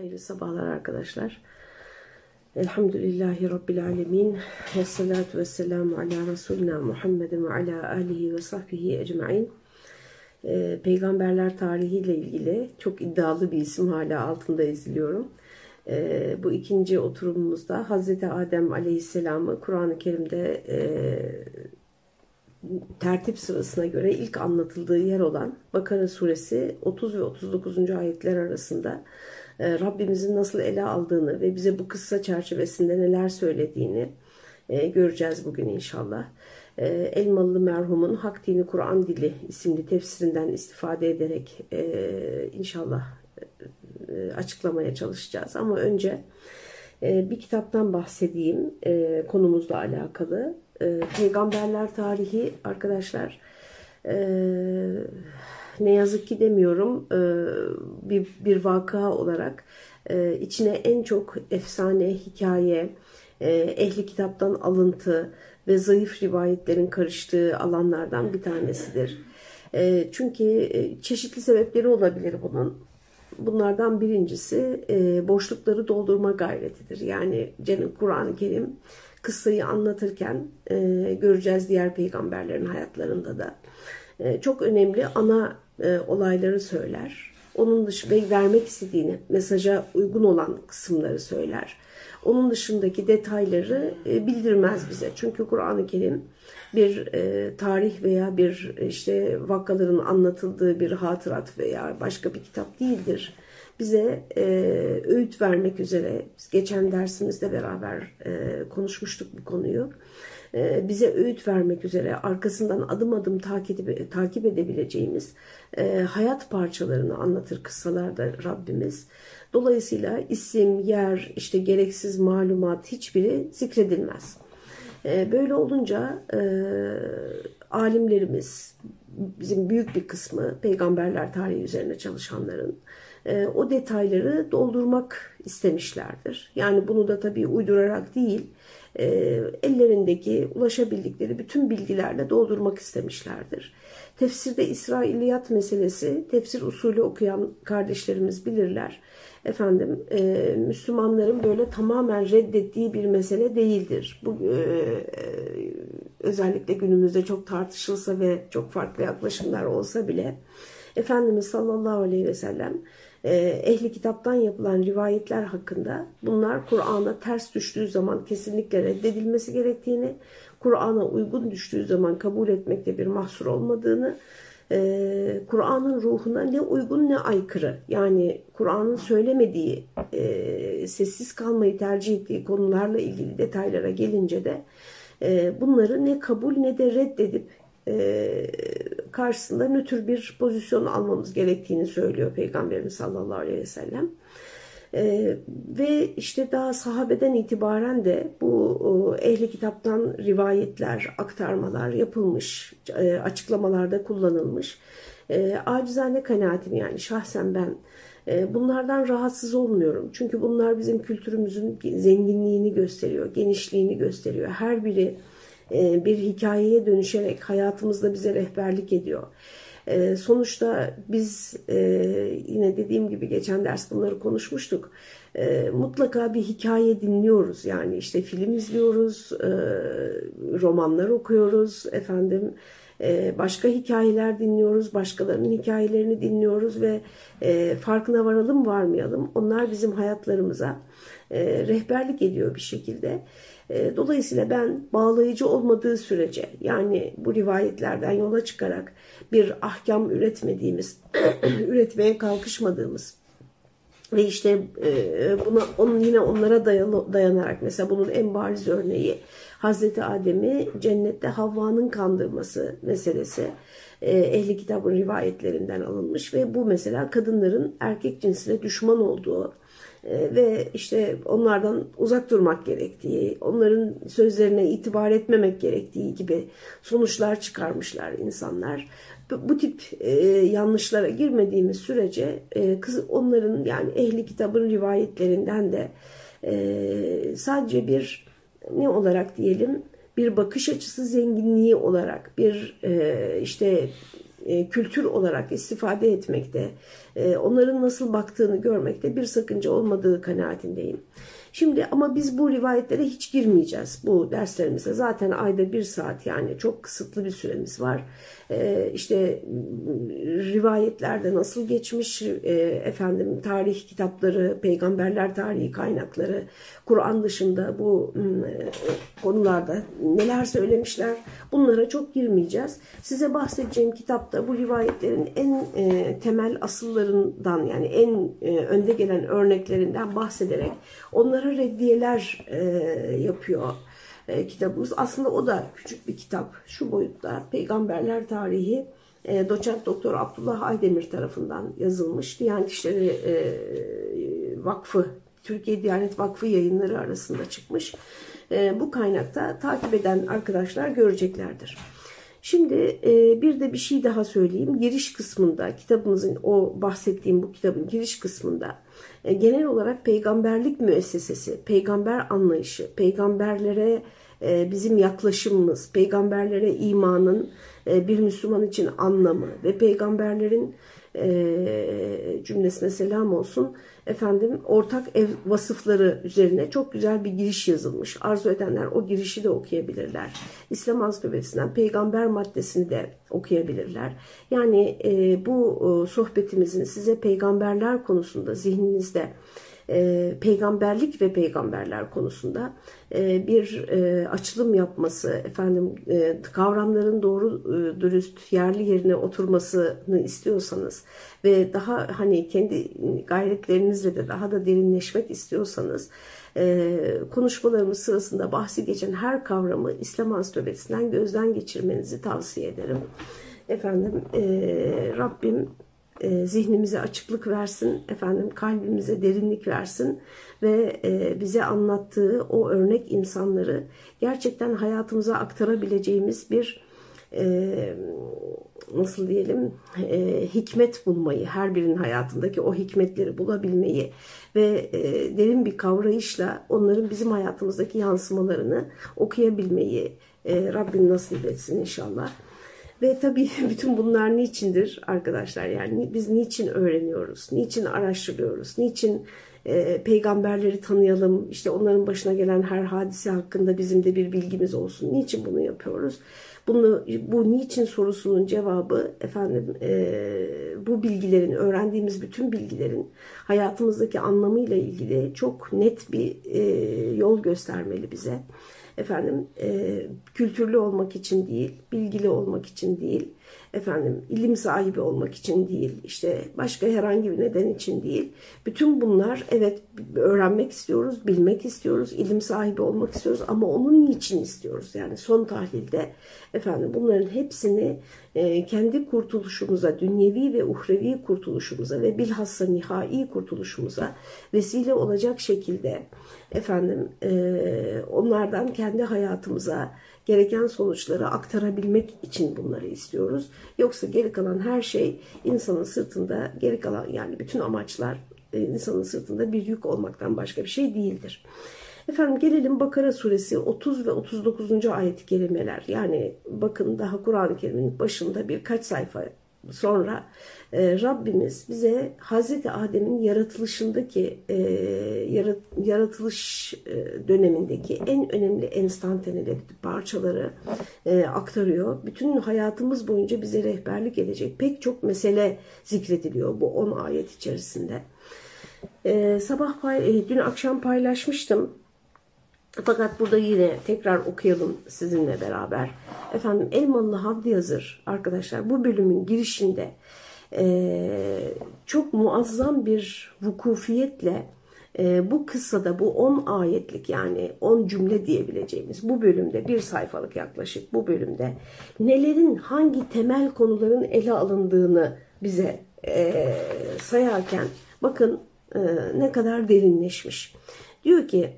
Hayırlı sabahlar arkadaşlar. Elhamdülillahi Rabbil Alemin. Ve salatu ve selamu ala Resulina Muhammedin ve ala alihi ve sahbihi ecma'in. Ee, peygamberler tarihiyle ilgili çok iddialı bir isim hala altında eziliyorum. Ee, bu ikinci oturumumuzda Hazreti Adem Aleyhisselam'ı Kur'an-ı Kerim'de e, tertip sırasına göre ilk anlatıldığı yer olan Bakara suresi 30 ve 39. ayetler arasında e, Rabbimizin nasıl ele aldığını ve bize bu kıssa çerçevesinde neler söylediğini e, göreceğiz bugün inşallah. E, Elmalı merhumun Hak Dini Kur'an Dili isimli tefsirinden istifade ederek inşallah açıklamaya çalışacağız. Ama önce bir kitaptan bahsedeyim konumuzla alakalı. Peygamberler tarihi arkadaşlar ne yazık ki demiyorum bir, bir vaka olarak içine en çok efsane, hikaye, ehli kitaptan alıntı ve zayıf rivayetlerin karıştığı alanlardan bir tanesidir. Çünkü çeşitli sebepleri olabilir bunun. Bunlardan birincisi boşlukları doldurma gayretidir. Yani Kur'an-ı Kerim kıssayı anlatırken göreceğiz diğer peygamberlerin hayatlarında da çok önemli ana e, olayları söyler. Onun dışında vermek istediğini, mesaja uygun olan kısımları söyler. Onun dışındaki detayları e, bildirmez bize. Çünkü Kur'an-ı Kerim bir e, tarih veya bir işte vakaların anlatıldığı bir hatırat veya başka bir kitap değildir. Bize e, öğüt vermek üzere geçen dersimizde beraber e, konuşmuştuk bu konuyu bize öğüt vermek üzere arkasından adım adım takip, takip edebileceğimiz e, hayat parçalarını anlatır kıssalarda Rabbimiz. Dolayısıyla isim, yer, işte gereksiz malumat hiçbiri zikredilmez. E, böyle olunca alimlerimiz, bizim büyük bir kısmı peygamberler tarihi üzerine çalışanların o detayları doldurmak istemişlerdir. Yani bunu da tabii uydurarak değil, e, ellerindeki ulaşabildikleri bütün bilgilerle doldurmak istemişlerdir. Tefsirde İsrailiyat meselesi, tefsir usulü okuyan kardeşlerimiz bilirler. Efendim, e, Müslümanların böyle tamamen reddettiği bir mesele değildir. Bu e, özellikle günümüzde çok tartışılsa ve çok farklı yaklaşımlar olsa bile Efendimiz sallallahu aleyhi ve sellem ehli kitaptan yapılan rivayetler hakkında bunlar Kur'an'a ters düştüğü zaman kesinlikle reddedilmesi gerektiğini, Kur'an'a uygun düştüğü zaman kabul etmekte bir mahsur olmadığını, e, Kur'an'ın ruhuna ne uygun ne aykırı yani Kur'an'ın söylemediği, e, sessiz kalmayı tercih ettiği konularla ilgili detaylara gelince de bunları ne kabul ne de reddedip e, karşısında nötr bir pozisyon almamız gerektiğini söylüyor Peygamberimiz sallallahu aleyhi ve sellem. E, ve işte daha sahabeden itibaren de bu ehli kitaptan rivayetler, aktarmalar yapılmış, e, açıklamalarda kullanılmış. E, acizane kanaatim yani şahsen ben e, bunlardan rahatsız olmuyorum. Çünkü bunlar bizim kültürümüzün zenginliğini gösteriyor, genişliğini gösteriyor. Her biri e, bir hikayeye dönüşerek hayatımızda bize rehberlik ediyor. E, sonuçta biz e, yine dediğim gibi geçen ders bunları konuşmuştuk. Mutlaka bir hikaye dinliyoruz. Yani işte film izliyoruz, romanlar okuyoruz, efendim başka hikayeler dinliyoruz, başkalarının hikayelerini dinliyoruz ve farkına varalım varmayalım. Onlar bizim hayatlarımıza rehberlik ediyor bir şekilde. E, dolayısıyla ben bağlayıcı olmadığı sürece yani bu rivayetlerden yola çıkarak bir ahkam üretmediğimiz, üretmeye kalkışmadığımız ve işte e, buna onun yine onlara dayalı, dayanarak mesela bunun en bariz örneği Hazreti Adem'i cennette Havva'nın kandırması meselesi e, ehli kitabın rivayetlerinden alınmış ve bu mesela kadınların erkek cinsine düşman olduğu ve işte onlardan uzak durmak gerektiği, onların sözlerine itibar etmemek gerektiği gibi sonuçlar çıkarmışlar insanlar. Bu tip e, yanlışlara girmediğimiz sürece e, onların yani ehli kitabın rivayetlerinden de e, sadece bir ne olarak diyelim bir bakış açısı zenginliği olarak bir e, işte e, kültür olarak istifade etmekte, e, onların nasıl baktığını görmekte bir sakınca olmadığı kanaatindeyim. Şimdi ama biz bu rivayetlere hiç girmeyeceğiz bu derslerimize. Zaten ayda bir saat yani çok kısıtlı bir süremiz var. Ee, işte rivayetlerde nasıl geçmiş? E, efendim tarih kitapları, peygamberler tarihi kaynakları, Kur'an dışında bu e, konularda neler söylemişler? Bunlara çok girmeyeceğiz. Size bahsedeceğim kitapta bu rivayetlerin en e, temel asıllarından yani en önde gelen örneklerinden bahsederek onlara reddiyeler yapıyor e, kitabımız. Aslında o da küçük bir kitap. Şu boyutta Peygamberler Tarihi e, doçent doktor Abdullah Aydemir tarafından yazılmış. Diyanet İşleri e, Vakfı, Türkiye Diyanet Vakfı yayınları arasında çıkmış. E, bu kaynakta takip eden arkadaşlar göreceklerdir. Şimdi e, bir de bir şey daha söyleyeyim. Giriş kısmında kitabımızın o bahsettiğim bu kitabın giriş kısmında e, genel olarak peygamberlik müessesesi, peygamber anlayışı, peygamberlere bizim yaklaşımımız, peygamberlere imanın e, bir Müslüman için anlamı ve peygamberlerin e, cümlesine selam olsun efendim ortak ev vasıfları üzerine çok güzel bir giriş yazılmış. Arzu edenler o girişi de okuyabilirler. İslam Ansiklopedisinden peygamber maddesini de okuyabilirler. Yani bu sohbetimizin size peygamberler konusunda zihninizde e, peygamberlik ve peygamberler konusunda e, bir e, açılım yapması, efendim e, kavramların doğru e, dürüst yerli yerine oturmasını istiyorsanız ve daha hani kendi gayretlerinizle de daha da derinleşmek istiyorsanız e, konuşmalarımız sırasında bahsi geçen her kavramı İslam Ansiklopedisinden gözden geçirmenizi tavsiye ederim. Efendim e, Rabbim e, zihnimize açıklık versin, efendim kalbimize derinlik versin ve e, bize anlattığı o örnek insanları gerçekten hayatımıza aktarabileceğimiz bir e, nasıl diyelim e, hikmet bulmayı, her birinin hayatındaki o hikmetleri bulabilmeyi ve e, derin bir kavrayışla onların bizim hayatımızdaki yansımalarını okuyabilmeyi e, Rabbim nasip etsin inşallah. Ve tabii bütün bunlar niçindir arkadaşlar? Yani biz niçin öğreniyoruz? Niçin araştırıyoruz? Niçin e, peygamberleri tanıyalım? İşte onların başına gelen her hadise hakkında bizim de bir bilgimiz olsun. Niçin bunu yapıyoruz? Bunu, bu niçin sorusunun cevabı efendim e, bu bilgilerin, öğrendiğimiz bütün bilgilerin hayatımızdaki anlamıyla ilgili çok net bir e, yol göstermeli bize efendim e, kültürlü olmak için değil, bilgili olmak için değil, efendim ilim sahibi olmak için değil, işte başka herhangi bir neden için değil. Bütün bunlar evet öğrenmek istiyoruz, bilmek istiyoruz, ilim sahibi olmak istiyoruz ama onun niçin istiyoruz? Yani son tahlilde efendim bunların hepsini e, kendi kurtuluşumuza, dünyevi ve uhrevi kurtuluşumuza ve bilhassa nihai kurtuluşumuza vesile olacak şekilde efendim e, onlardan kendi hayatımıza gereken sonuçları aktarabilmek için bunları istiyoruz. Yoksa geri kalan her şey insanın sırtında geri kalan yani bütün amaçlar insanın sırtında bir yük olmaktan başka bir şey değildir. Efendim gelelim Bakara suresi 30 ve 39. ayet-i kerimeler. Yani bakın daha Kur'an-ı Kerim'in başında birkaç sayfa sonra e, Rabbimiz bize Hazreti Adem'in yaratılışındaki e, yarat, yaratılış e, dönemindeki en önemli enstantaneleri, parçaları e, aktarıyor. Bütün hayatımız boyunca bize rehberlik edecek pek çok mesele zikrediliyor bu 10 ayet içerisinde. E, sabah pay, e, dün akşam paylaşmıştım. Fakat burada yine tekrar okuyalım sizinle beraber. Efendim Elmalı Havdi Yazır arkadaşlar bu bölümün girişinde e, çok muazzam bir vukufiyetle e, bu kıssada bu 10 ayetlik yani 10 cümle diyebileceğimiz bu bölümde bir sayfalık yaklaşık bu bölümde nelerin hangi temel konuların ele alındığını bize e, sayarken bakın e, ne kadar derinleşmiş. Diyor ki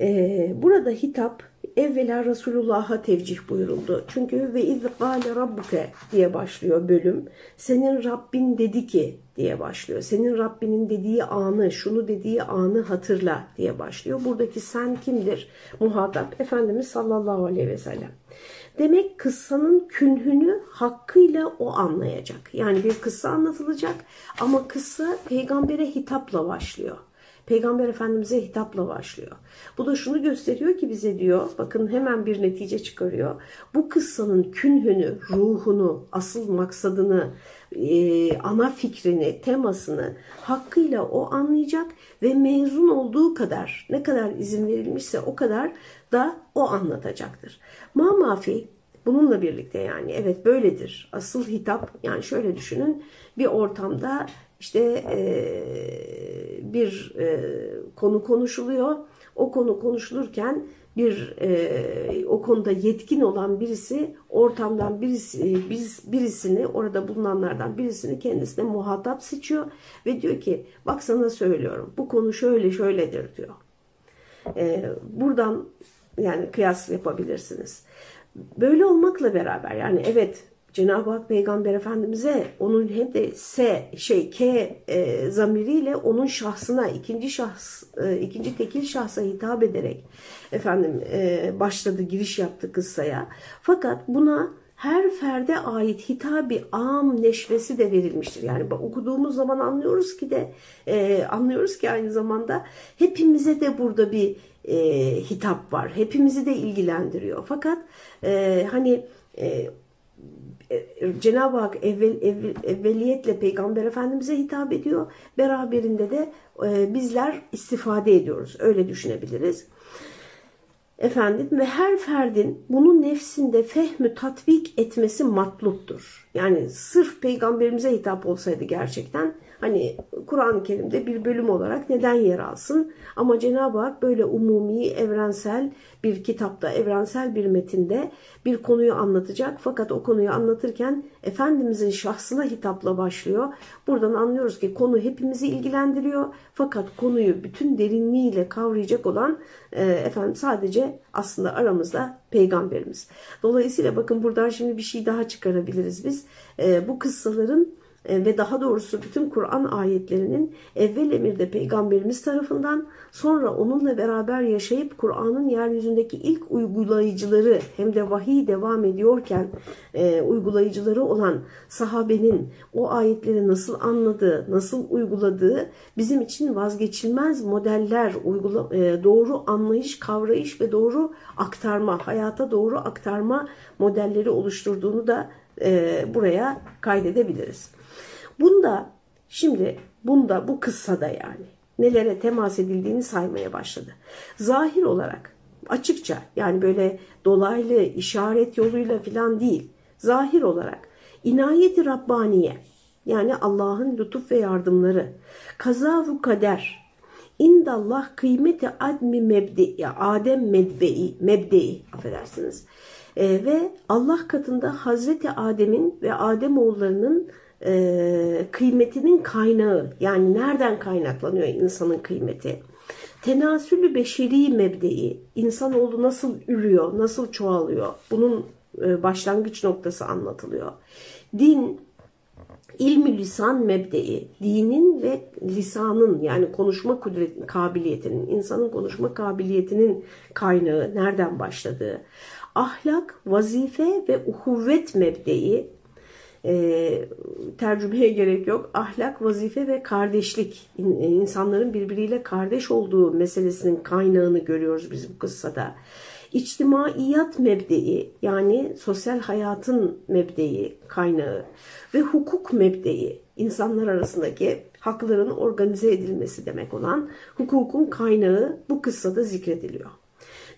e, burada hitap evvela Resulullah'a tevcih buyuruldu. Çünkü ve iz gâle rabbuke diye başlıyor bölüm. Senin Rabbin dedi ki diye başlıyor. Senin Rabbinin dediği anı, şunu dediği anı hatırla diye başlıyor. Buradaki sen kimdir? Muhatap Efendimiz sallallahu aleyhi ve sellem. Demek kıssanın künhünü hakkıyla o anlayacak. Yani bir kıssa anlatılacak ama kıssa peygambere hitapla başlıyor. Peygamber Efendimiz'e hitapla başlıyor. Bu da şunu gösteriyor ki bize diyor, bakın hemen bir netice çıkarıyor. Bu kıssanın künhünü, ruhunu, asıl maksadını, ana fikrini, temasını hakkıyla o anlayacak ve mezun olduğu kadar, ne kadar izin verilmişse o kadar da o anlatacaktır. Ma mafi bununla birlikte yani evet böyledir. Asıl hitap yani şöyle düşünün bir ortamda işte e, bir e, konu konuşuluyor. O konu konuşulurken bir e, o konuda yetkin olan birisi ortamdan birisi biz birisini orada bulunanlardan birisini kendisine muhatap seçiyor ve diyor ki bak sana söylüyorum bu konu şöyle şöyledir diyor. E, buradan yani kıyas yapabilirsiniz. Böyle olmakla beraber yani evet Cenab-ı Hak Peygamber Efendimiz'e onun hem de S şey K e, zamiriyle onun şahsına ikinci şahs e, ikinci tekil şahsa hitap ederek efendim e, başladı giriş yaptı kıssaya. Fakat buna her ferde ait hitabi am neşvesi de verilmiştir. Yani okuduğumuz zaman anlıyoruz ki de e, anlıyoruz ki aynı zamanda hepimize de burada bir e, hitap var. Hepimizi de ilgilendiriyor. Fakat e, hani e, Cenab-ı Hak evvel, evvel, evveliyetle Peygamber Efendimiz'e hitap ediyor. Beraberinde de e, bizler istifade ediyoruz. Öyle düşünebiliriz. Efendim ve her ferdin bunu nefsinde fehmü tatbik etmesi matluptur. Yani sırf peygamberimize hitap olsaydı gerçekten hani Kur'an-ı Kerim'de bir bölüm olarak neden yer alsın? Ama Cenab-ı Hak böyle umumi, evrensel bir kitapta, evrensel bir metinde bir konuyu anlatacak. Fakat o konuyu anlatırken Efendimizin şahsına hitapla başlıyor. Buradan anlıyoruz ki konu hepimizi ilgilendiriyor. Fakat konuyu bütün derinliğiyle kavrayacak olan e, efendim sadece aslında aramızda peygamberimiz. Dolayısıyla bakın buradan şimdi bir şey daha çıkarabiliriz biz. E, bu kıssaların ve daha doğrusu bütün Kur'an ayetlerinin evvel emirde peygamberimiz tarafından sonra onunla beraber yaşayıp Kur'an'ın yeryüzündeki ilk uygulayıcıları hem de vahiy devam ediyorken e, uygulayıcıları olan sahabenin o ayetleri nasıl anladığı, nasıl uyguladığı bizim için vazgeçilmez modeller, uygula, e, doğru anlayış, kavrayış ve doğru aktarma, hayata doğru aktarma modelleri oluşturduğunu da e, buraya kaydedebiliriz. Bunda şimdi bunda bu kıssada yani nelere temas edildiğini saymaya başladı. Zahir olarak açıkça yani böyle dolaylı işaret yoluyla filan değil. Zahir olarak inayeti Rabbaniye yani Allah'ın lütuf ve yardımları, kaza ve kader, indallah kıymeti admi mebdi, Adem medbei, mebdei affedersiniz. E, ve Allah katında Hazreti Adem'in ve Adem oğullarının e, kıymetinin kaynağı yani nereden kaynaklanıyor insanın kıymeti? Tenasülü beşeri mebdeyi, insanoğlu nasıl ürüyor, nasıl çoğalıyor? Bunun e, başlangıç noktası anlatılıyor. Din, ilmi lisan mebdeyi, dinin ve lisanın yani konuşma kudret, kabiliyetinin, insanın konuşma kabiliyetinin kaynağı nereden başladığı, ahlak, vazife ve uhuvvet mebdeyi, e, tercümeye gerek yok. Ahlak, vazife ve kardeşlik, e, insanların birbiriyle kardeş olduğu meselesinin kaynağını görüyoruz biz bu kıssada. İçtimaiyat mebdeyi yani sosyal hayatın mebdeyi, kaynağı ve hukuk mebdeyi insanlar arasındaki hakların organize edilmesi demek olan hukukun kaynağı bu kıssada zikrediliyor.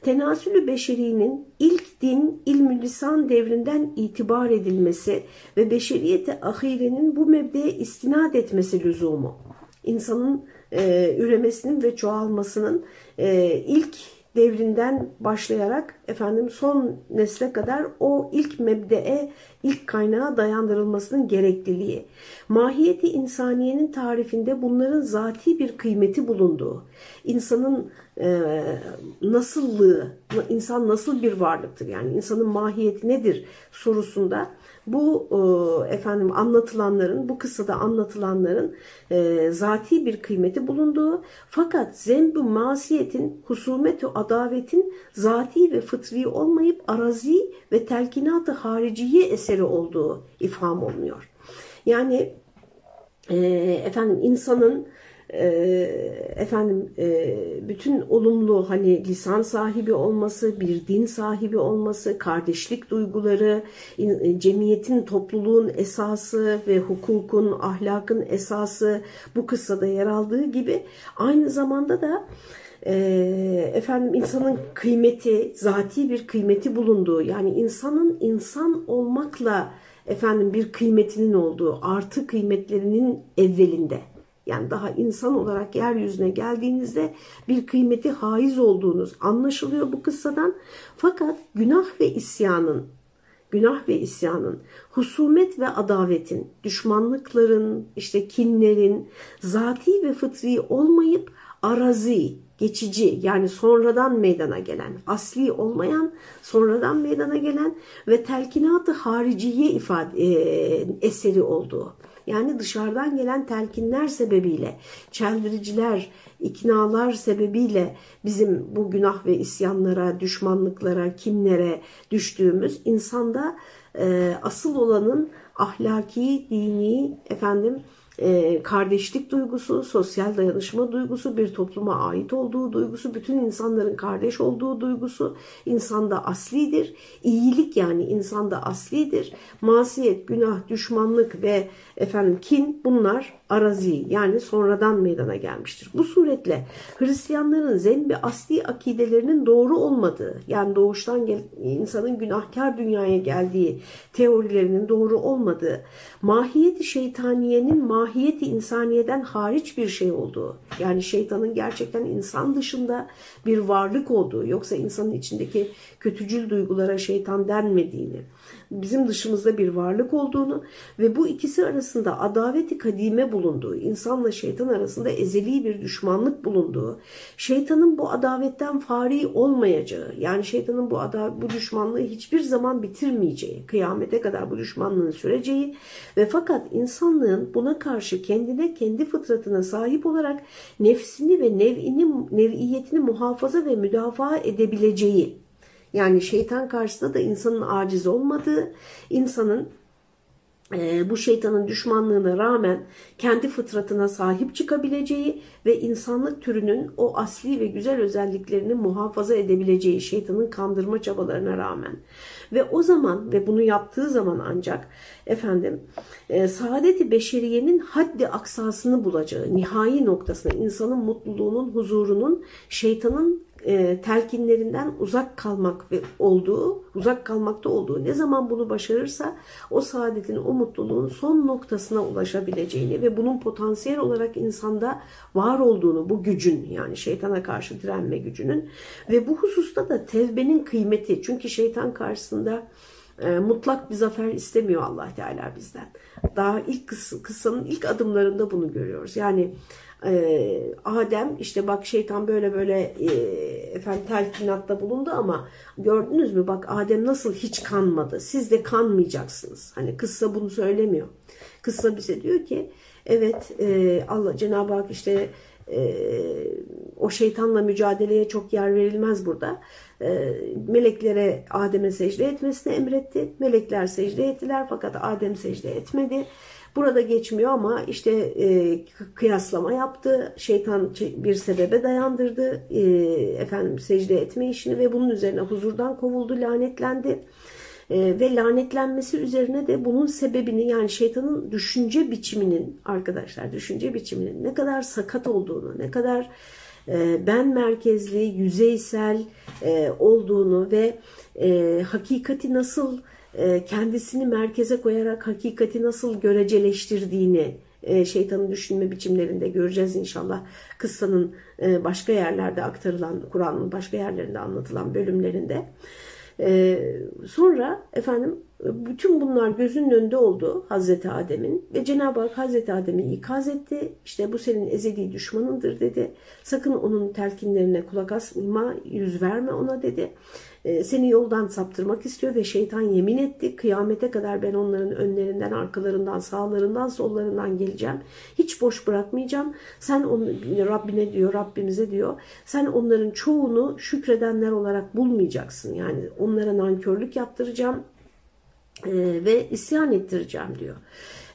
Tenasülü beşerinin ilk din ilmü lisan devrinden itibar edilmesi ve beşeriyete ahirenin bu mebdeye istinad etmesi lüzumu. İnsanın e, üremesinin ve çoğalmasının e, ilk devrinden başlayarak efendim son nesle kadar o ilk mebdee, ilk kaynağa dayandırılmasının gerekliliği. Mahiyeti insaniyenin tarifinde bunların zati bir kıymeti bulunduğu, insanın e, nasıllığı, insan nasıl bir varlıktır yani insanın mahiyeti nedir sorusunda bu e, efendim anlatılanların, bu kıssada anlatılanların e, zati bir kıymeti bulunduğu fakat zembü masiyetin, husumetu adavetin zati ve fıtri olmayıp arazi ve telkinatı hariciye eseri olduğu ifham olunuyor. Yani e, efendim insanın e, efendim e, bütün olumlu hani lisan sahibi olması, bir din sahibi olması, kardeşlik duyguları, in, cemiyetin, topluluğun esası ve hukukun, ahlakın esası bu kıssada yer aldığı gibi aynı zamanda da e, efendim insanın kıymeti, zati bir kıymeti bulunduğu yani insanın insan olmakla efendim bir kıymetinin olduğu, artı kıymetlerinin evvelinde yani daha insan olarak yeryüzüne geldiğinizde bir kıymeti haiz olduğunuz anlaşılıyor bu kıssadan. Fakat günah ve isyanın, günah ve isyanın, husumet ve adavetin, düşmanlıkların, işte kinlerin, zati ve fıtri olmayıp arazi, geçici yani sonradan meydana gelen, asli olmayan, sonradan meydana gelen ve telkinatı hariciye ifade e, eseri olduğu. Yani dışarıdan gelen telkinler sebebiyle, çeldiriciler, iknalar sebebiyle bizim bu günah ve isyanlara, düşmanlıklara, kinlere düştüğümüz insanda e, asıl olanın ahlaki, dini, efendim e, kardeşlik duygusu, sosyal dayanışma duygusu, bir topluma ait olduğu duygusu, bütün insanların kardeş olduğu duygusu insanda aslidir. İyilik yani insanda aslidir. Masiyet, günah, düşmanlık ve efendim kin bunlar arazi yani sonradan meydana gelmiştir. Bu suretle Hristiyanların zembi asli akidelerinin doğru olmadığı yani doğuştan gel, insanın günahkar dünyaya geldiği teorilerinin doğru olmadığı mahiyeti şeytaniyenin mahiyeti insaniyeden hariç bir şey olduğu yani şeytanın gerçekten insan dışında bir varlık olduğu yoksa insanın içindeki kötücül duygulara şeytan denmediğini bizim dışımızda bir varlık olduğunu ve bu ikisi arasında adaveti kadime bulunduğu, insanla şeytan arasında ezeli bir düşmanlık bulunduğu, şeytanın bu adavetten fari olmayacağı, yani şeytanın bu adav bu düşmanlığı hiçbir zaman bitirmeyeceği, kıyamete kadar bu düşmanlığın süreceği ve fakat insanlığın buna karşı kendine, kendi fıtratına sahip olarak nefsini ve nev'ini, nev'iyetini muhafaza ve müdafaa edebileceği yani şeytan karşısında da insanın aciz olmadığı, insanın e, bu şeytanın düşmanlığına rağmen kendi fıtratına sahip çıkabileceği ve insanlık türünün o asli ve güzel özelliklerini muhafaza edebileceği şeytanın kandırma çabalarına rağmen. Ve o zaman ve bunu yaptığı zaman ancak efendim e, saadeti beşeriyenin haddi aksasını bulacağı nihai noktasına insanın mutluluğunun huzurunun şeytanın e, telkinlerinden uzak kalmak ve olduğu, uzak kalmakta olduğu ne zaman bunu başarırsa o saadetin, o mutluluğun son noktasına ulaşabileceğini ve bunun potansiyel olarak insanda var olduğunu, bu gücün yani şeytana karşı direnme gücünün ve bu hususta da tevbenin kıymeti. Çünkü şeytan karşısında e, mutlak bir zafer istemiyor Allah Teala bizden. Daha ilk kıssanın ilk adımlarında bunu görüyoruz. Yani e, Adem işte bak şeytan böyle böyle e, efendim telkinatta bulundu ama gördünüz mü bak Adem nasıl hiç kanmadı. Siz de kanmayacaksınız. Hani kıssa bunu söylemiyor. Kıssa bize diyor ki evet e, Allah Cenab-ı Hak işte e, o şeytanla mücadeleye çok yer verilmez burada. Meleklere Adem'e secde etmesini emretti. Melekler secde ettiler fakat Adem secde etmedi. Burada geçmiyor ama işte e, kıyaslama yaptı. Şeytan bir sebebe dayandırdı. E, efendim secde etme işini ve bunun üzerine huzurdan kovuldu, lanetlendi. E, ve lanetlenmesi üzerine de bunun sebebini yani şeytanın düşünce biçiminin arkadaşlar düşünce biçiminin ne kadar sakat olduğunu, ne kadar e, ben merkezli, yüzeysel e, olduğunu ve e, hakikati nasıl kendisini merkeze koyarak hakikati nasıl göreceleştirdiğini e, şeytanın düşünme biçimlerinde göreceğiz inşallah. Kıssanın e, başka yerlerde aktarılan, Kur'an'ın başka yerlerinde anlatılan bölümlerinde. Sonra efendim bütün bunlar gözünün önünde oldu Hazreti Adem'in ve Cenab-ı Hak Hazreti Adem'i ikaz etti. İşte bu senin ezeli düşmanındır dedi. Sakın onun telkinlerine kulak asma, yüz verme ona dedi. E, seni yoldan saptırmak istiyor ve şeytan yemin etti. Kıyamete kadar ben onların önlerinden, arkalarından, sağlarından, sollarından geleceğim. Hiç boş bırakmayacağım. Sen onu, Rabbine diyor, Rabbimize diyor. Sen onların çoğunu şükredenler olarak bulmayacaksın. Yani onlara nankörlük yaptıracağım e, ve isyan ettireceğim diyor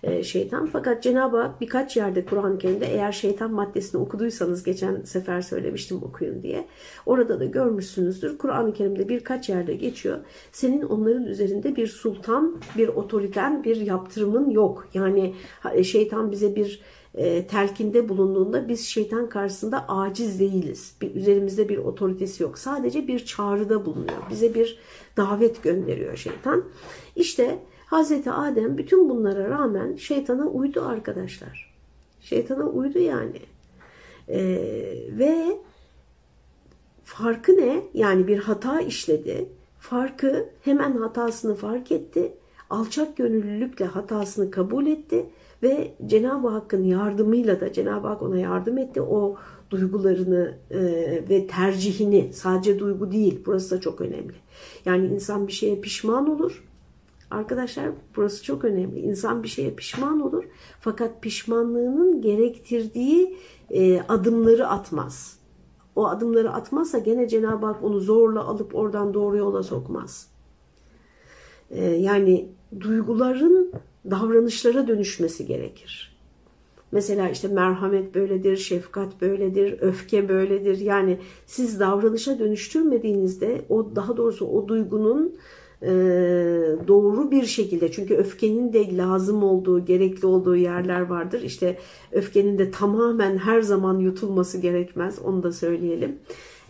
e, şeytan. Fakat Cenab-ı Hak birkaç yerde Kur'an-ı Kerim'de eğer şeytan maddesini okuduysanız geçen sefer söylemiştim okuyun diye. Orada da görmüşsünüzdür. Kur'an-ı Kerim'de birkaç yerde geçiyor. Senin onların üzerinde bir sultan, bir otoriten, bir yaptırımın yok. Yani şeytan bize bir e, telkinde bulunduğunda biz şeytan karşısında aciz değiliz. Bir, üzerimizde bir otoritesi yok. Sadece bir çağrıda bulunuyor. Bize bir davet gönderiyor şeytan. İşte Hazreti Adem bütün bunlara rağmen şeytana uydu arkadaşlar. Şeytana uydu yani. Ee, ve farkı ne? Yani bir hata işledi. Farkı hemen hatasını fark etti. Alçak gönüllülükle hatasını kabul etti ve Cenab-ı Hakk'ın yardımıyla da Cenab-ı Hak ona yardım etti. O duygularını e, ve tercihini sadece duygu değil burası da çok önemli. Yani insan bir şeye pişman olur Arkadaşlar burası çok önemli. İnsan bir şeye pişman olur fakat pişmanlığının gerektirdiği e, adımları atmaz. O adımları atmazsa gene Cenab-ı Hak onu zorla alıp oradan doğru yola sokmaz. E, yani duyguların davranışlara dönüşmesi gerekir. Mesela işte merhamet böyledir, şefkat böyledir, öfke böyledir. Yani siz davranışa dönüştürmediğinizde o daha doğrusu o duygunun doğru bir şekilde çünkü öfkenin de lazım olduğu, gerekli olduğu yerler vardır. İşte öfkenin de tamamen her zaman yutulması gerekmez. Onu da söyleyelim.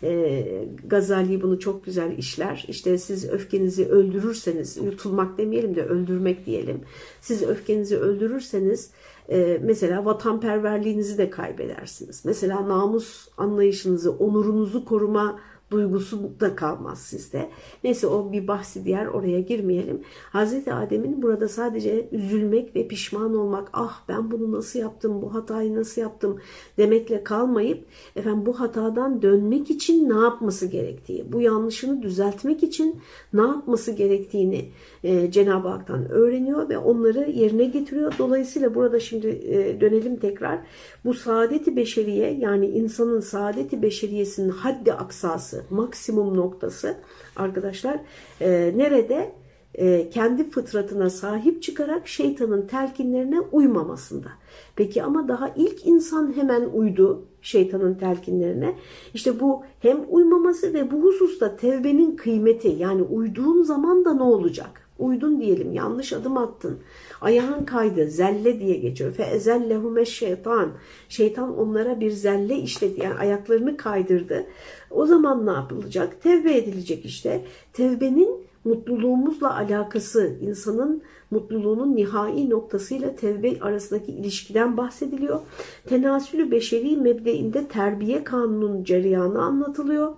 E, Gazali bunu çok güzel işler. İşte siz öfkenizi öldürürseniz, yutulmak demeyelim de öldürmek diyelim. Siz öfkenizi öldürürseniz e, mesela vatanperverliğinizi de kaybedersiniz. Mesela namus anlayışınızı, onurunuzu koruma duygusu da kalmaz sizde. Neyse o bir bahsi diğer oraya girmeyelim. Hazreti Adem'in burada sadece üzülmek ve pişman olmak ah ben bunu nasıl yaptım bu hatayı nasıl yaptım demekle kalmayıp efendim bu hatadan dönmek için ne yapması gerektiği bu yanlışını düzeltmek için ne yapması gerektiğini e, Cenab-ı Hak'tan öğreniyor ve onları yerine getiriyor. Dolayısıyla burada şimdi e, dönelim tekrar bu saadeti beşeriye yani insanın saadeti beşeriyesinin haddi aksası maksimum noktası arkadaşlar e, nerede? E, kendi fıtratına sahip çıkarak şeytanın telkinlerine uymamasında. Peki ama daha ilk insan hemen uydu şeytanın telkinlerine. İşte bu hem uymaması ve bu hususta tevbenin kıymeti yani uyduğun zaman da ne olacak? Uydun diyelim yanlış adım attın. Ayağın kaydı zelle diye geçiyor. Fe ezellehume şeytan. Şeytan onlara bir zelle işledi yani ayaklarını kaydırdı. O zaman ne yapılacak? Tevbe edilecek işte. Tevbenin mutluluğumuzla alakası, insanın mutluluğunun nihai noktasıyla tevbe arasındaki ilişkiden bahsediliyor. Tenasülü beşeri mebdeinde terbiye kanunun cereyanı anlatılıyor.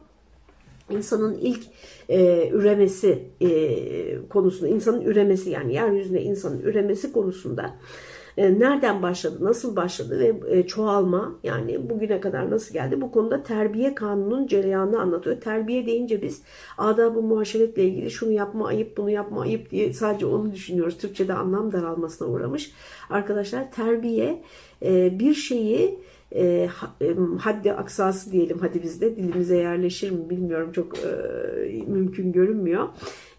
İnsanın ilk e, üremesi e, konusunda, insanın üremesi yani yeryüzünde insanın üremesi konusunda e, nereden başladı, nasıl başladı ve e, çoğalma yani bugüne kadar nasıl geldi bu konuda terbiye kanunun cereyanını anlatıyor. Terbiye deyince biz adab-ı muaşeretle ilgili şunu yapma ayıp, bunu yapma ayıp diye sadece onu düşünüyoruz. Türkçe'de anlam daralmasına uğramış. Arkadaşlar terbiye e, bir şeyi e, haddi aksası diyelim hadi bizde dilimize yerleşir mi bilmiyorum çok e, mümkün görünmüyor.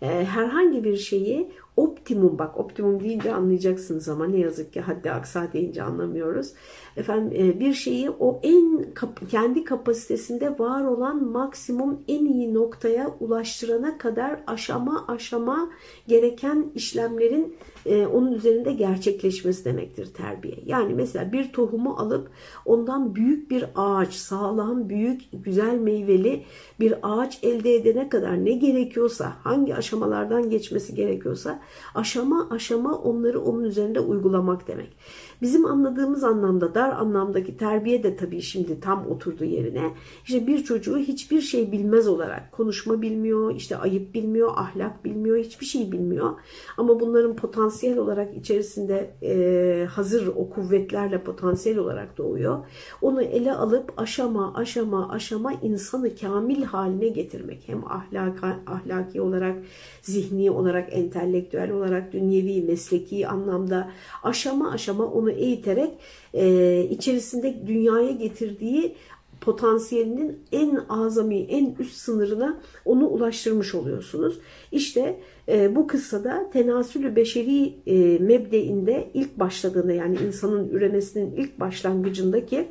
E, herhangi bir şeyi optimum bak optimum deyince anlayacaksınız ama ne yazık ki haddi aksa deyince anlamıyoruz. Efendim e, bir şeyi o en kendi kapasitesinde var olan maksimum en iyi noktaya ulaştırana kadar aşama aşama gereken işlemlerin e, onun üzerinde gerçekleşmesi demektir terbiye. Yani mesela bir tohumu alıp ondan büyük bir ağaç, sağlam, büyük, güzel meyveli bir ağaç elde edene kadar ne gerekiyorsa, hangi aşamalardan geçmesi gerekiyorsa aşama aşama onları onun üzerinde uygulamak demek. Bizim anladığımız anlamda dar anlamdaki terbiye de tabii şimdi tam oturdu yerine. İşte bir çocuğu hiçbir şey bilmez olarak konuşma bilmiyor, işte ayıp bilmiyor, ahlak bilmiyor, hiçbir şey bilmiyor. Ama bunların potansiyel olarak içerisinde e, hazır o kuvvetlerle potansiyel olarak doğuyor. Onu ele alıp aşama aşama aşama insanı kamil haline getirmek. Hem ahlaka, ahlaki olarak, zihni olarak, entelektüel olarak, dünyevi, mesleki anlamda aşama aşama onu eğiterek e, içerisinde dünyaya getirdiği potansiyelinin en azami, en üst sınırına onu ulaştırmış oluyorsunuz. İşte e, bu kıssada tenasülü beşeri e, mebdeinde ilk başladığında yani insanın üremesinin ilk başlangıcındaki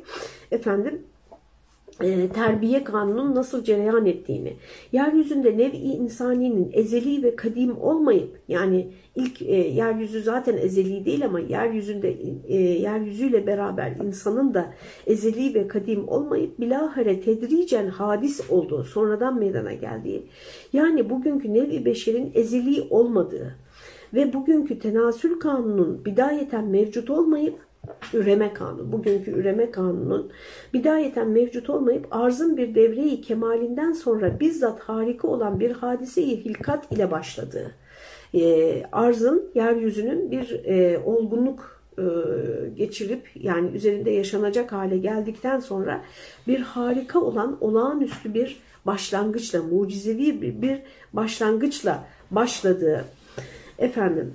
efendim e, terbiye kanunun nasıl cereyan ettiğini, yeryüzünde nevi insaninin ezeli ve kadim olmayıp yani ilk e, yeryüzü zaten ezeli değil ama yeryüzünde e, yeryüzüyle beraber insanın da ezeli ve kadim olmayıp bilahare tedricen hadis olduğu, sonradan meydana geldiği. Yani bugünkü nevi beşerin ezeli olmadığı ve bugünkü tenasül kanunun bidayeten mevcut olmayıp üreme kanunu, bugünkü üreme kanunun bidayeten mevcut olmayıp arzın bir devreyi kemalinden sonra bizzat harika olan bir hadiseyi hilkat ile başladığı. E, arzın, yeryüzünün bir e, olgunluk e, geçirip yani üzerinde yaşanacak hale geldikten sonra bir harika olan olağanüstü bir başlangıçla, mucizevi bir, bir başlangıçla başladığı efendim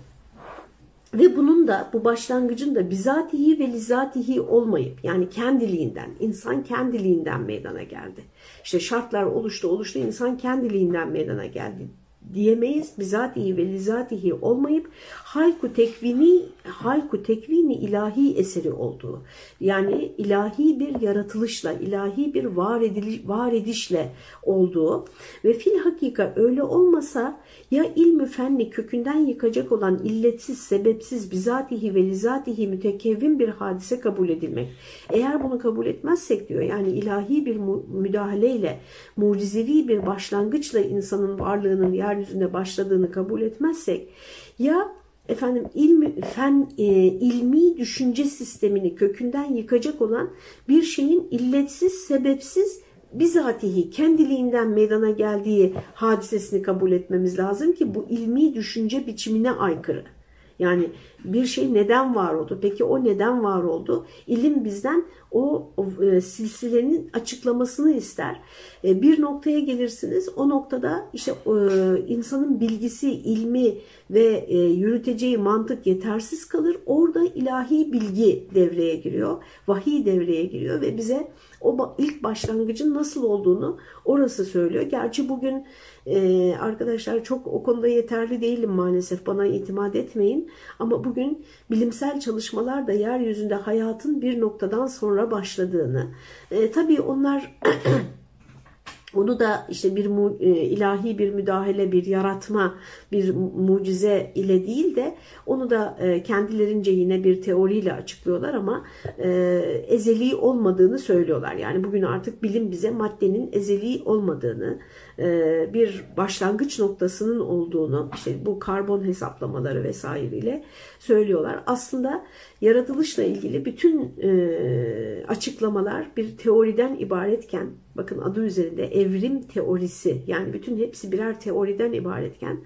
ve bunun da bu başlangıcın da bizatihi ve lizatihi olmayıp yani kendiliğinden, insan kendiliğinden meydana geldi. İşte şartlar oluştu oluştu insan kendiliğinden meydana geldi diyemeyiz. Bizatihi ve lizatihi olmayıp hayku tekvini hayku tekvini ilahi eseri olduğu. Yani ilahi bir yaratılışla, ilahi bir var, ediliş, var edişle olduğu ve fil hakika öyle olmasa ya ilmi fenni kökünden yıkacak olan illetsiz, sebepsiz, bizatihi ve lizatihi mütekevvin bir hadise kabul edilmek. Eğer bunu kabul etmezsek diyor yani ilahi bir müdahaleyle, mucizevi bir başlangıçla insanın varlığının yeryüzünde başladığını kabul etmezsek ya efendim ilmi, fen, e, ilmi düşünce sistemini kökünden yıkacak olan bir şeyin illetsiz, sebepsiz bizatihi kendiliğinden meydana geldiği hadisesini kabul etmemiz lazım ki bu ilmi düşünce biçimine aykırı. Yani bir şey neden var oldu? Peki o neden var oldu? İlim bizden o, o e, silsilenin açıklamasını ister. E, bir noktaya gelirsiniz. O noktada işte e, insanın bilgisi, ilmi ve e, yürüteceği mantık yetersiz kalır. Orada ilahi bilgi devreye giriyor. Vahiy devreye giriyor ve bize o ilk başlangıcın nasıl olduğunu orası söylüyor. Gerçi bugün e, arkadaşlar çok o konuda yeterli değilim maalesef bana itimat etmeyin. Ama bugün bilimsel çalışmalar da yeryüzünde hayatın bir noktadan sonra başladığını. E, tabii onlar Onu da işte bir e, ilahi bir müdahale, bir yaratma, bir mucize ile değil de onu da e, kendilerince yine bir teoriyle açıklıyorlar ama e, ezeli olmadığını söylüyorlar. Yani bugün artık bilim bize maddenin ezeli olmadığını, bir başlangıç noktasının olduğunu, işte bu karbon hesaplamaları vesaireyle söylüyorlar. Aslında yaratılışla ilgili bütün açıklamalar bir teoriden ibaretken bakın adı üzerinde evrim teorisi yani bütün hepsi birer teoriden ibaretken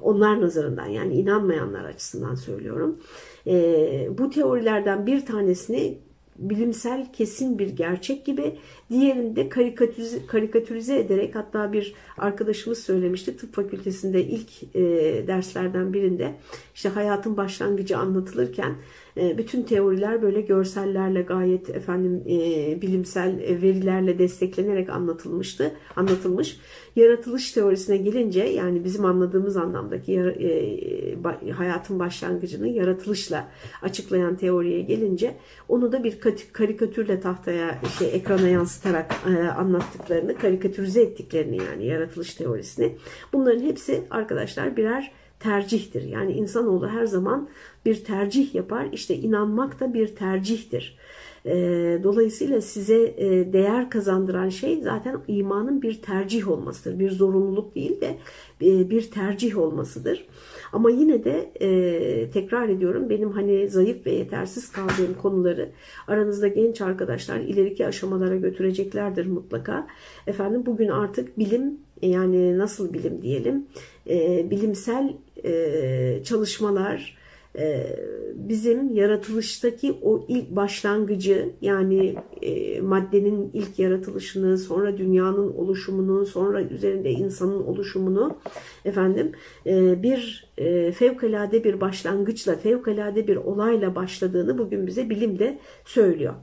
onlar nazarından yani inanmayanlar açısından söylüyorum. E, bu teorilerden bir tanesini bilimsel kesin bir gerçek gibi. Diğerini de karikatürize, karikatürize ederek hatta bir arkadaşımız söylemişti tıp fakültesinde ilk e, derslerden birinde işte hayatın başlangıcı anlatılırken e, bütün teoriler böyle görsellerle gayet efendim e, bilimsel verilerle desteklenerek anlatılmıştı, anlatılmış. Yaratılış teorisine gelince yani bizim anladığımız anlamdaki e, hayatın başlangıcını yaratılışla açıklayan teoriye gelince onu da bir karikatürle tahtaya şey ekrana yansıtarak anlattıklarını, karikatürize ettiklerini yani yaratılış teorisini. Bunların hepsi arkadaşlar birer tercihtir. Yani insanoğlu her zaman bir tercih yapar. İşte inanmak da bir tercihtir. E, dolayısıyla size e, değer kazandıran şey zaten imanın bir tercih olmasıdır. Bir zorunluluk değil de e, bir tercih olmasıdır. Ama yine de e, tekrar ediyorum benim hani zayıf ve yetersiz kaldığım konuları aranızda genç arkadaşlar ileriki aşamalara götüreceklerdir mutlaka. Efendim bugün artık bilim yani nasıl bilim diyelim e, bilimsel e, çalışmalar e, bizim yaratılıştaki o ilk başlangıcı yani e, maddenin ilk yaratılışını sonra dünyanın oluşumunu sonra üzerinde insanın oluşumunu efendim e, bir e, fevkalade bir başlangıçla fevkalade bir olayla başladığını bugün bize bilim de söylüyor.